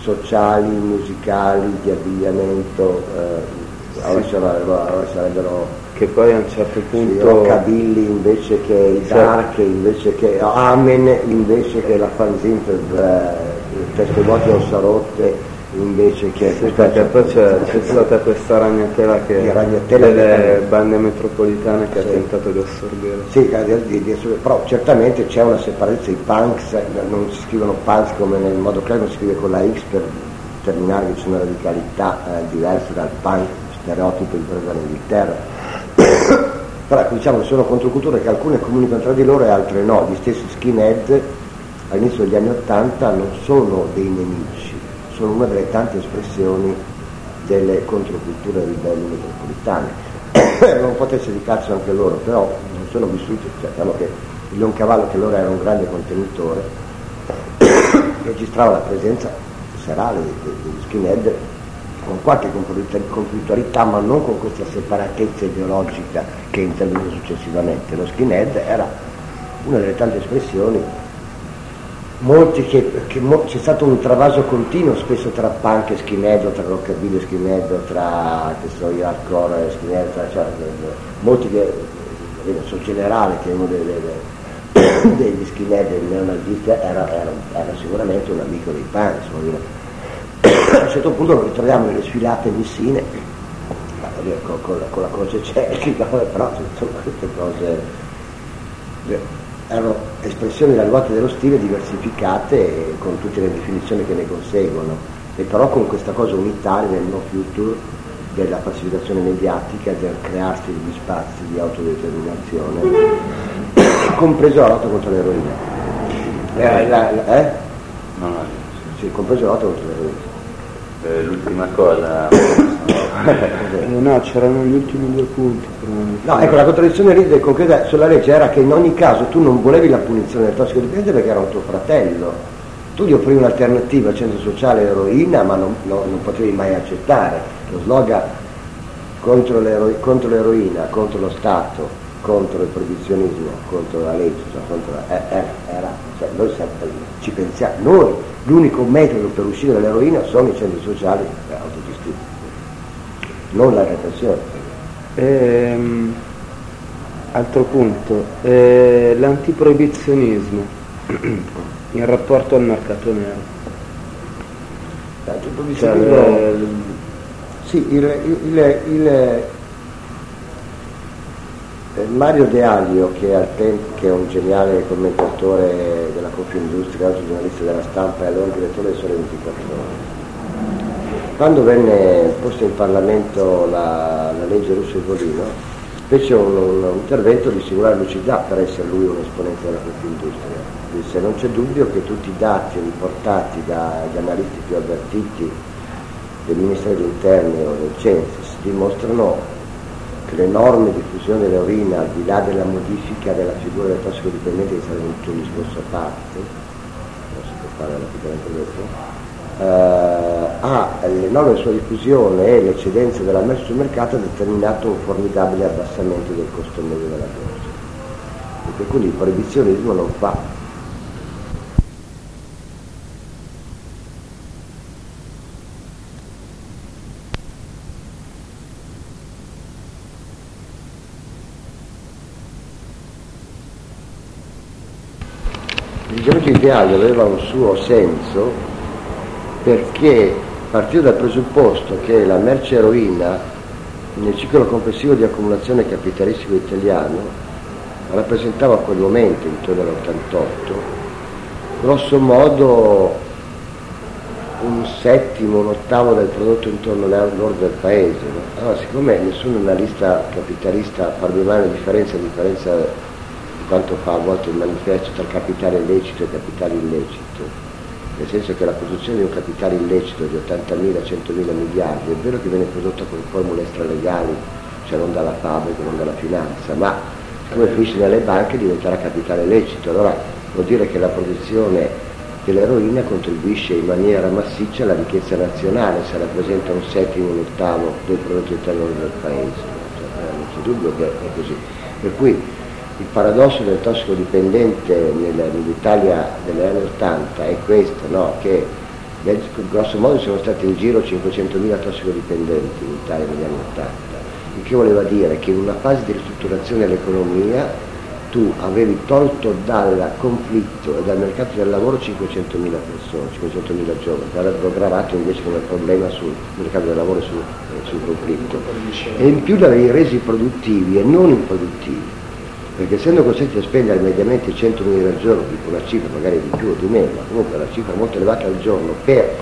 sociali, musicali, di abbigliamento, eh, ora, ora sarebbero che poi a un certo punto sì, Rockabilly invece che i Dark invece che Amen invece che la fanzine per eh, testimoni Ossarotte invece che sì, perché poi c'è, c'è, stata questa ragnatela che ragnatela delle bande metropolitane che sì. ha tentato di assorbire sì, di, di assorbire. però certamente c'è una separazione i punks non si scrivono punks come nel modo classico si scrive con la X per terminare che c'è una radicalità eh, diversa dal punk stereotipo impreso in però ecco, diciamo che sono controculture che alcune comunicano tra di loro e altre no gli stessi skinhead all'inizio degli anni Ottanta non sono dei nemici sono una delle tante espressioni delle controculture ribelli metropolitane. non potesse di cazzo anche loro, però non sono vissuti, cioè, diciamo che il Leoncavallo che loro era un grande contenitore, registrava la presenza serale degli skinhead con qualche conflittualità ma non con questa separatezza ideologica che è intervenuta successivamente. Lo skinhead era una delle tante espressioni che, che mo, c'è stato un travaso continuo spesso tra punk e skinhead, tra rockabilly e skinhead, tra che so io, hardcore e skinhead, tra, cioè, molti che so generale che uno dei, dei, degli skinhead del neonazisti era, era, era, sicuramente un amico dei punk, insomma, a un certo punto lo ritroviamo nelle sfilate missine con, con, la, con la croce celtica, però sono queste cose erano espressioni larvate dello stile diversificate con tutte le definizioni che ne conseguono e però con questa cosa unitaria nel no future della pacificazione mediatica del crearsi degli spazi di autodeterminazione compreso la lotta contro l'eroina eh, la, la, eh? No, no. Sì, compreso la lotta contro l'eroina eh, l'ultima cosa. Eh, no c'erano gli ultimi due punti no ecco la contraddizione concreta sulla legge era che in ogni caso tu non volevi la punizione del tossicodipendente perché era un tuo fratello. Tu gli offrivi un'alternativa al centro sociale eroina ma non, no, non potevi mai accettare. Lo slogan contro, l'ero, contro l'eroina contro lo Stato contro il proibizionismo contro la legge cioè contro la, eh, era, era cioè noi ci pensiamo noi l'unico metodo per uscire dall'eroina sono i centri sociali autogestiti, non la repressione. Ehm, altro punto, eh, l'antiproibizionismo in rapporto al mercato nero. L'antiproibizionismo, cioè, sì, il, il, il eh, Mario De Aglio, che, tempo, che, è un geniale commentatore della Confindustria, oggi giornalista della stampa e allora direttore del Sole 24 Ore, quando venne posta in Parlamento la, la legge russo Volino, fece un, un, un, intervento di singolare lucidità per essere lui un esponente della Confindustria. Disse non c'è dubbio che tutti i dati riportati dagli analisti più avvertiti del Ministero degli Interni o del Censis dimostrano che l'enorme diffusione dell'eroina, al di là della modifica della figura del tossicodipendente, che sarebbe tutto un discorso a parte, non si può fare rapidamente dopo, eh, ha l'enorme sua diffusione e l'eccedenza della messa sul mercato ha determinato un formidabile abbassamento del costo medio della borsa. Per cui il proibizionismo non fa l'atteggiamento ideale aveva un suo senso perché partiva dal presupposto che la merce eroina nel ciclo complessivo di accumulazione capitalistico italiano rappresentava a quel momento, intorno all'88, grosso modo un settimo, un ottavo del prodotto intorno lordo del paese. Allora, siccome nessun analista capitalista fa una differenza, differenza di quanto fa a volte il manifesto tra capitale lecito e capitale illecito, nel senso che la produzione di un capitale illecito di 80.000, 100.000 miliardi è vero che viene prodotta con formule stralegali, cioè non dalla fabbrica, non dalla finanza, ma come finisce nelle banche diventerà capitale lecito. Allora vuol dire che la produzione dell'eroina contribuisce in maniera massiccia alla ricchezza nazionale, se rappresenta un settimo, un ottavo del prodotto interno del paese, cioè, non c'è dubbio che è così. Per cui il paradosso del tossicodipendente nell'Italia degli anni 80 è questo, no? che grosso modo sono stati in giro 500.000 tossicodipendenti in Italia negli anni 80, il che voleva dire che in una fase di ristrutturazione dell'economia tu avevi tolto dal conflitto e dal mercato del lavoro 500.000 persone, 500.000 giovani, che avrebbero gravato invece come problema sul mercato del lavoro e sul, eh, sul conflitto. E in più li avevi resi produttivi e non improduttivi, perché essendo costretti a spendere mediamente 100.000 al giorno, tipo una cifra magari di più o di meno, ma comunque una cifra molto elevata al giorno per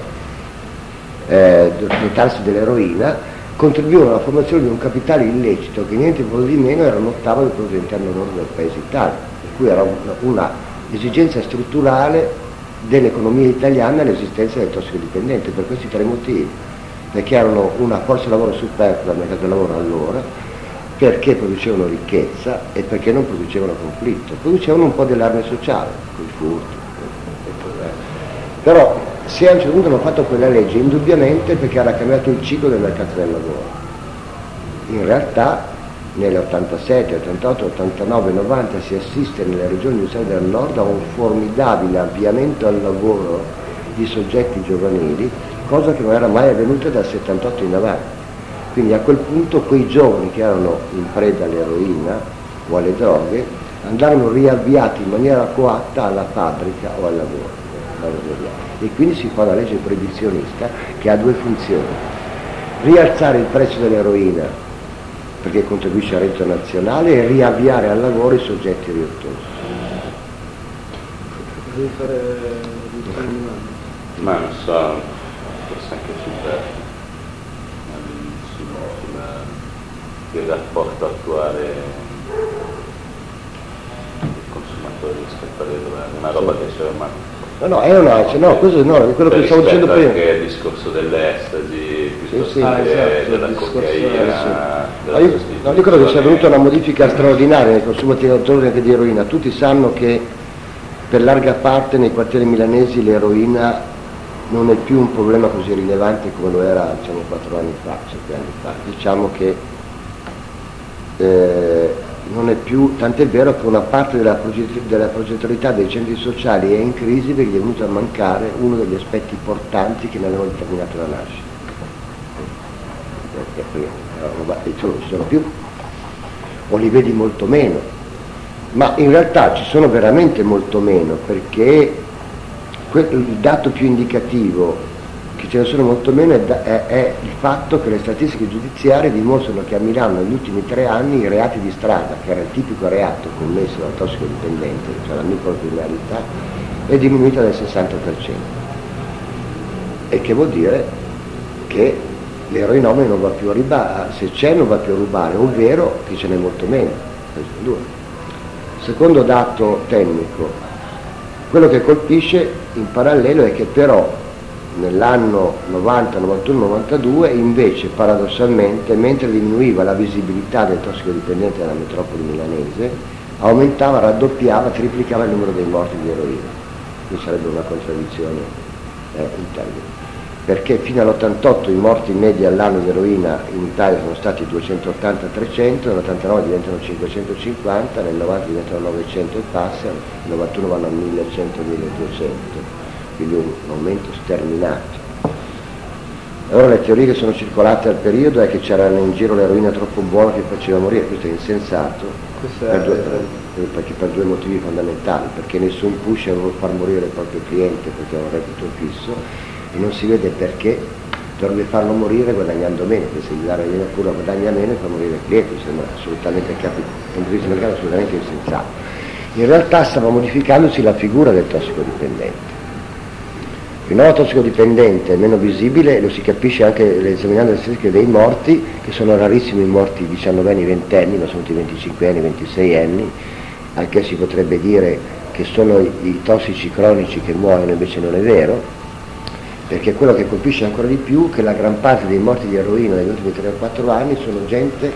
eh, dotarsi dell'eroina, contribuivano alla formazione di un capitale illecito che niente po' di meno era un ottavo del prodotto interno lordo del paese Italia, per cui era una, una esigenza strutturale dell'economia italiana l'esistenza del tossicodipendente, per questi tre motivi, perché erano una forza lavoro superflua al mercato del lavoro allora, perché producevano ricchezza e perché non producevano conflitto, producevano un po' dell'arme sociale, con i furti. Però se a un certo punto hanno fatto quella legge, indubbiamente perché era cambiato il ciclo del mercato del lavoro. In realtà nell'87, 88, 89, 90 si assiste nelle regioni industriali del nord a un formidabile avviamento al lavoro di soggetti giovanili, cosa che non era mai avvenuta dal 78 in avanti. Quindi a quel punto quei giovani che erano in preda all'eroina o alle droghe andarono riavviati in maniera coatta alla fabbrica o al lavoro e quindi si fa una legge proibizionista che ha due funzioni. Rialzare il prezzo dell'eroina perché contribuisce al reddito nazionale e riavviare al lavoro i soggetti riottosi. Devi fare Ma non so, forse anche sul, sul, sul rapporto attuale del consumatore rispetto alle droghe, una roba che c'è ormai No, no, è una, cioè, no, questo no, è quello che stavo dicendo prima. Anche il discorso dell'estasi, piuttosto sì, sì, ah, esatto, della cocaina. Sì. io, no, io credo che sia venuta una modifica straordinaria nei consumi di autori anche di eroina. Tutti sanno che per larga parte nei quartieri milanesi l'eroina non è più un problema così rilevante come lo era diciamo, 4 anni fa, 5 anni fa. Diciamo che eh, non è più, tant'è vero che una parte della, proget- della progettualità dei centri sociali è in crisi perché è venuto a mancare uno degli aspetti portanti che ne avevano determinato la nascita. Perché qui eh, non ci sono più, o li vedi molto meno, ma in realtà ci sono veramente molto meno perché il dato più indicativo che ce ne sono molto meno è, è, è, il fatto che le statistiche giudiziarie dimostrano che a Milano negli ultimi tre anni i reati di strada, che era il tipico reato commesso dal tossicodipendente, cioè la microcriminalità, è diminuita del 60%. E che vuol dire che l'eroinomane non va più a rubare, se c'è non va più a rubare, ovvero che ce n'è molto meno. Secondo dato tecnico, quello che colpisce in parallelo è che però nell'anno 90, 91, 92 invece paradossalmente mentre diminuiva la visibilità del tossicodipendente nella metropoli milanese aumentava, raddoppiava, triplicava il numero dei morti di eroina. Qui sarebbe una contraddizione eh, in termini. Perché fino all'88 i morti in media all'anno di eroina in Italia sono stati 280-300, nell'89 diventano 550, nel 90 diventano 900 e passa, nel 91 vanno a 1100-1200 quindi un, aumento sterminato. Allora le teorie che sono circolate al periodo è che c'era in giro l'eroina troppo buona che faceva morire, questo è insensato, per, due, per, perché per due motivi fondamentali, perché nessun pusher vuole far morire il proprio cliente perché ha un reddito fisso e non si vede perché dovrebbe farlo morire guadagnando meno, perché se gli dà la cura guadagna meno e fa morire il cliente, sembra assolutamente capito, assolutamente insensato. In realtà stava modificandosi la figura del tossicodipendente Il nuovo tossicodipendente è meno visibile, lo si capisce anche esaminando le statistiche dei morti, che sono rarissimi i morti 19 anni, 20 anni, ma sono tutti 25 anni, 26 anni, anche si potrebbe dire che sono i tossici cronici che muoiono, invece non è vero, perché quello che colpisce ancora di più è che la gran parte dei morti di eroina negli ultimi 3 o 4 anni sono gente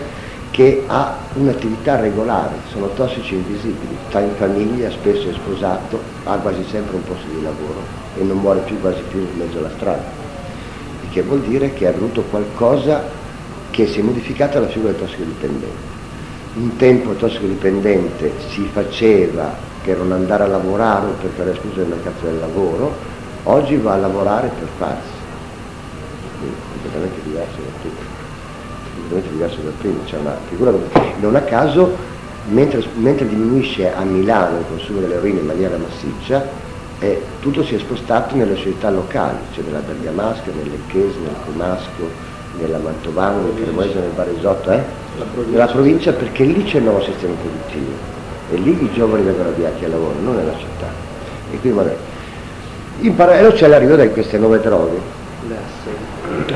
che ha un'attività regolare, sono tossici invisibili, sta in famiglia, spesso è sposato, ha quasi sempre un posto di lavoro e non muore più quasi più in mezzo alla strada. Il che vuol dire che è avvenuto qualcosa che si è modificata la figura del tossicodipendente. Un tempo il tossicodipendente si faceva per non andare a lavorare o per fare escluso del mercato del lavoro, oggi va a lavorare per farsi. Quindi, completamente diverso da tutto completamente diverso dal primo, c'è una figura non a caso mentre, mentre, diminuisce a Milano il consumo dell'eroina in maniera massiccia eh, tutto si è spostato nelle città locali, cioè nella Bergamasca, nel Lecchese, nel Comasco, nella Mantovano, nel Cremoese, nel Barisotto, eh? provincia. nella provincia perché lì c'è il nuovo sistema produttivo e lì i giovani vengono avviati al lavoro, non nella città. E quindi vabbè. In parallelo c'è l'arrivo di queste nuove droghe,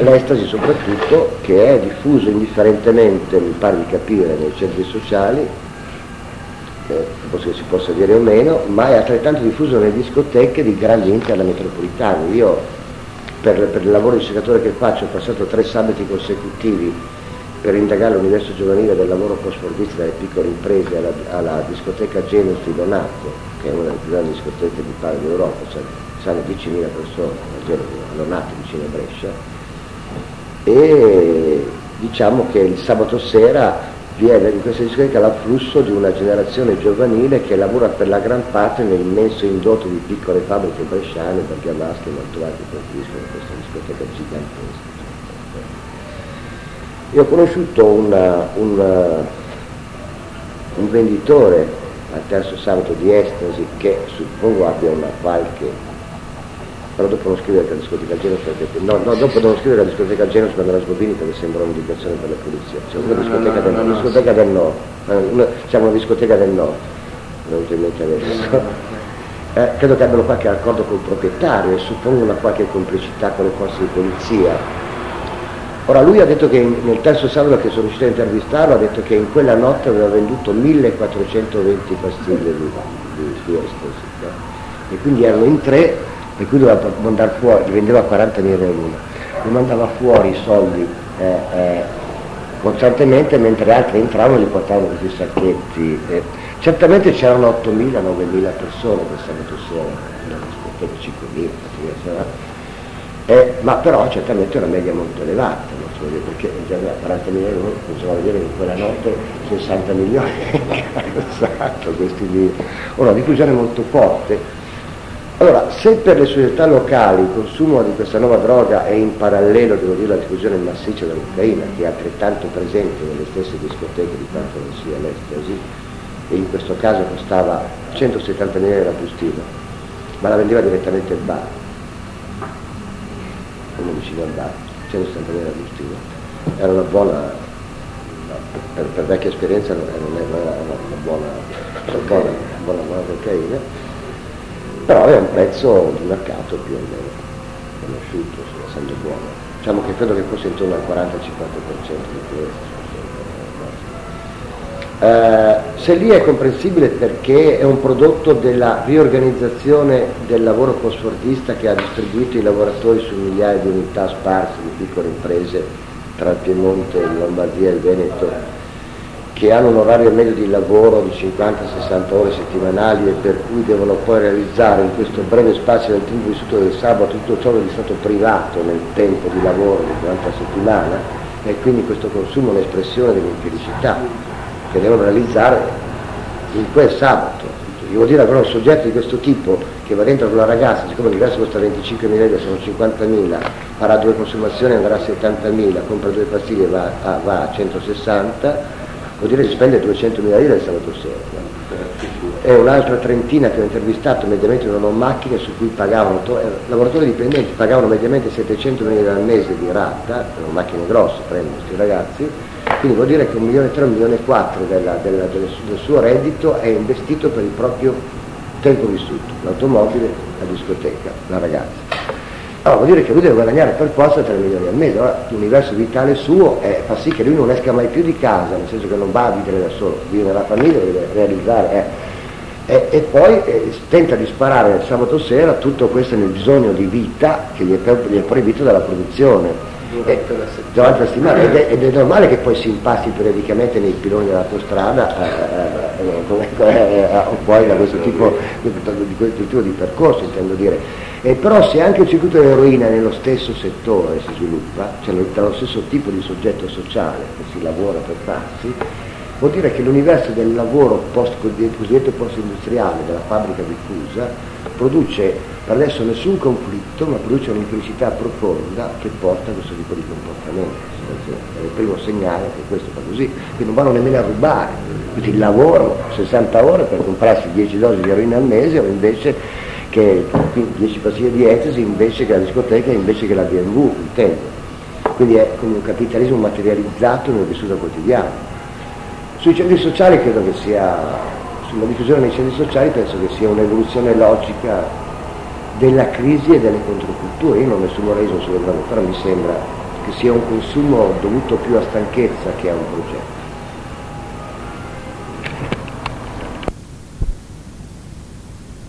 l'estasi soprattutto che è diffuso indifferentemente, mi pare di capire, nei centri sociali, eh, si possa dire o meno, ma è altrettanto diffuso nelle discoteche di grandi enti alla metropolitana. Io per, per, il lavoro di ricercatore che faccio ho passato tre sabati consecutivi per indagare l'universo giovanile del lavoro post-fordista delle piccole imprese alla, alla discoteca Genus di Donato, che è una delle più grandi discoteche di pare d'Europa, cioè saranno 10.000 persone, a Genova, a Donato vicino a Brescia, e diciamo che il sabato sera viene in questa discoteca l'afflusso di una generazione giovanile che lavora per la gran parte nell'immenso indotto di piccole fabbriche bresciane, bergamasche e mantovane che costruiscono questa discoteca gigantesca. Io ho conosciuto una, una, un venditore al terzo sabato di Estasi che suppongo abbia una qualche però dopo non scrivere che la discoteca Genos perché no, no, dopo devo scrivere la discoteca Genos quando la Sbobini perché sembra un'indicazione per le pulizie. C'è una discoteca, del, una discoteca del nord. Una, diciamo una discoteca del nord. Non in mente adesso eh, credo che abbiano qualche accordo col proprietario e suppongo una qualche complicità con le forze di polizia. Ora lui ha detto che nel terzo sabato che sono riuscito a intervistarlo ha detto che in quella notte aveva venduto 1420 pastiglie di, di, di no? e quindi erano in tre e qui doveva mandare fuori, li vendeva a 40 mila euro l'uno, li mandava fuori i soldi eh, eh, costantemente mentre altri entravano e li portavano questi sacchetti. Eh. Certamente c'erano 8.000, 9.000 persone questa sabato sera, 5.000, eh, ma però certamente una media molto elevata, dire, perché già da 40 mila euro possiamo vedere che quella notte 60 milioni esatto, questi lì. Una diffusione molto forte allora, se per le società locali il consumo di questa nuova droga è in parallelo, devo dire, alla diffusione massiccia dell'Ucraina, che è altrettanto presente nelle stesse discoteche di quanto non sia l'estasi, e in questo caso costava 170 mila euro la bustina, ma la vendeva direttamente il bar, come vicino al bar, 170 mila la bustina. Era una buona, per, per vecchia esperienza non era una, una buona, una buona, una buona, buona cocaina però è un prezzo di mercato più o meno conosciuto, essendo buono. Diciamo che credo che fosse intorno al 40-50% di questo. Eh, se lì è comprensibile perché è un prodotto della riorganizzazione del lavoro post-fordista che ha distribuito i lavoratori su migliaia di unità sparse di piccole imprese tra il Piemonte, Lombardia e il Veneto che hanno un orario medio di lavoro di 50-60 ore settimanali e per cui devono poi realizzare in questo breve spazio del tempo vissuto del sabato tutto ciò che è stato privato nel tempo di lavoro di 40 settimana e quindi questo consumo è un'espressione dell'infelicità che devono realizzare in quel sabato. Io vuol dire però un soggetto di questo tipo che va dentro con una ragazza, siccome l'ingresso costa 25.000 euro, sono 50.000, farà due consumazioni, andrà a 70.000, compra due pastiglie va, va a 160, vuol dire che spende 200 mila lire il sabato sera. E un'altra trentina che ho intervistato mediamente non ho macchine su cui pagavano, to- eh, lavoratori dipendenti pagavano mediamente 700 mila lire al mese di rata, sono macchine grosse, prendono questi ragazzi, quindi vuol dire che un milione e tre, un milione e quattro della, della, del, del suo reddito è investito per il proprio tempo vissuto, l'automobile, la discoteca, la ragazza. Allora vuol dire che lui deve guadagnare per forza 3 milioni al mese, allora l'universo vitale suo è, fa sì che lui non esca mai più di casa, nel senso che non va a vivere da solo, vive nella famiglia, deve realizzare. Eh. E, e, poi eh, tenta di sparare il sabato sera tutto questo nel bisogno di vita che gli è, gli è proibito dalla produzione durante la settimana ed è, ed è, normale che poi si impasti periodicamente nei piloni dell'autostrada eh, eh, eh, o poi da questo tipo di, questo tipo di percorso intendo dire. E però se anche il circuito dell'eroina nello stesso settore si sviluppa cioè dallo stesso tipo di soggetto sociale che si lavora per farsi vuol dire che l'universo del lavoro post, cosiddetto post-industriale, della fabbrica diffusa, produce per adesso nessun conflitto, ma produce un'infelicità profonda che porta a questo tipo di comportamento. È il primo segnale che questo fa così, quindi non vanno nemmeno a rubare, quindi lavorano 60 ore per comprarsi 10 dosi di eroina al mese o invece che 10 pastiglie di ecstasy invece che la discoteca invece che la BMW, intendo. Quindi è come un capitalismo materializzato nel vissuto quotidiano. Sui centri sociali credo che sia, sulla diffusione dei centri sociali penso che sia un'evoluzione logica della crisi e delle controculture. Io non ne sono reso sulle però mi sembra che sia un consumo dovuto più a stanchezza che a un progetto.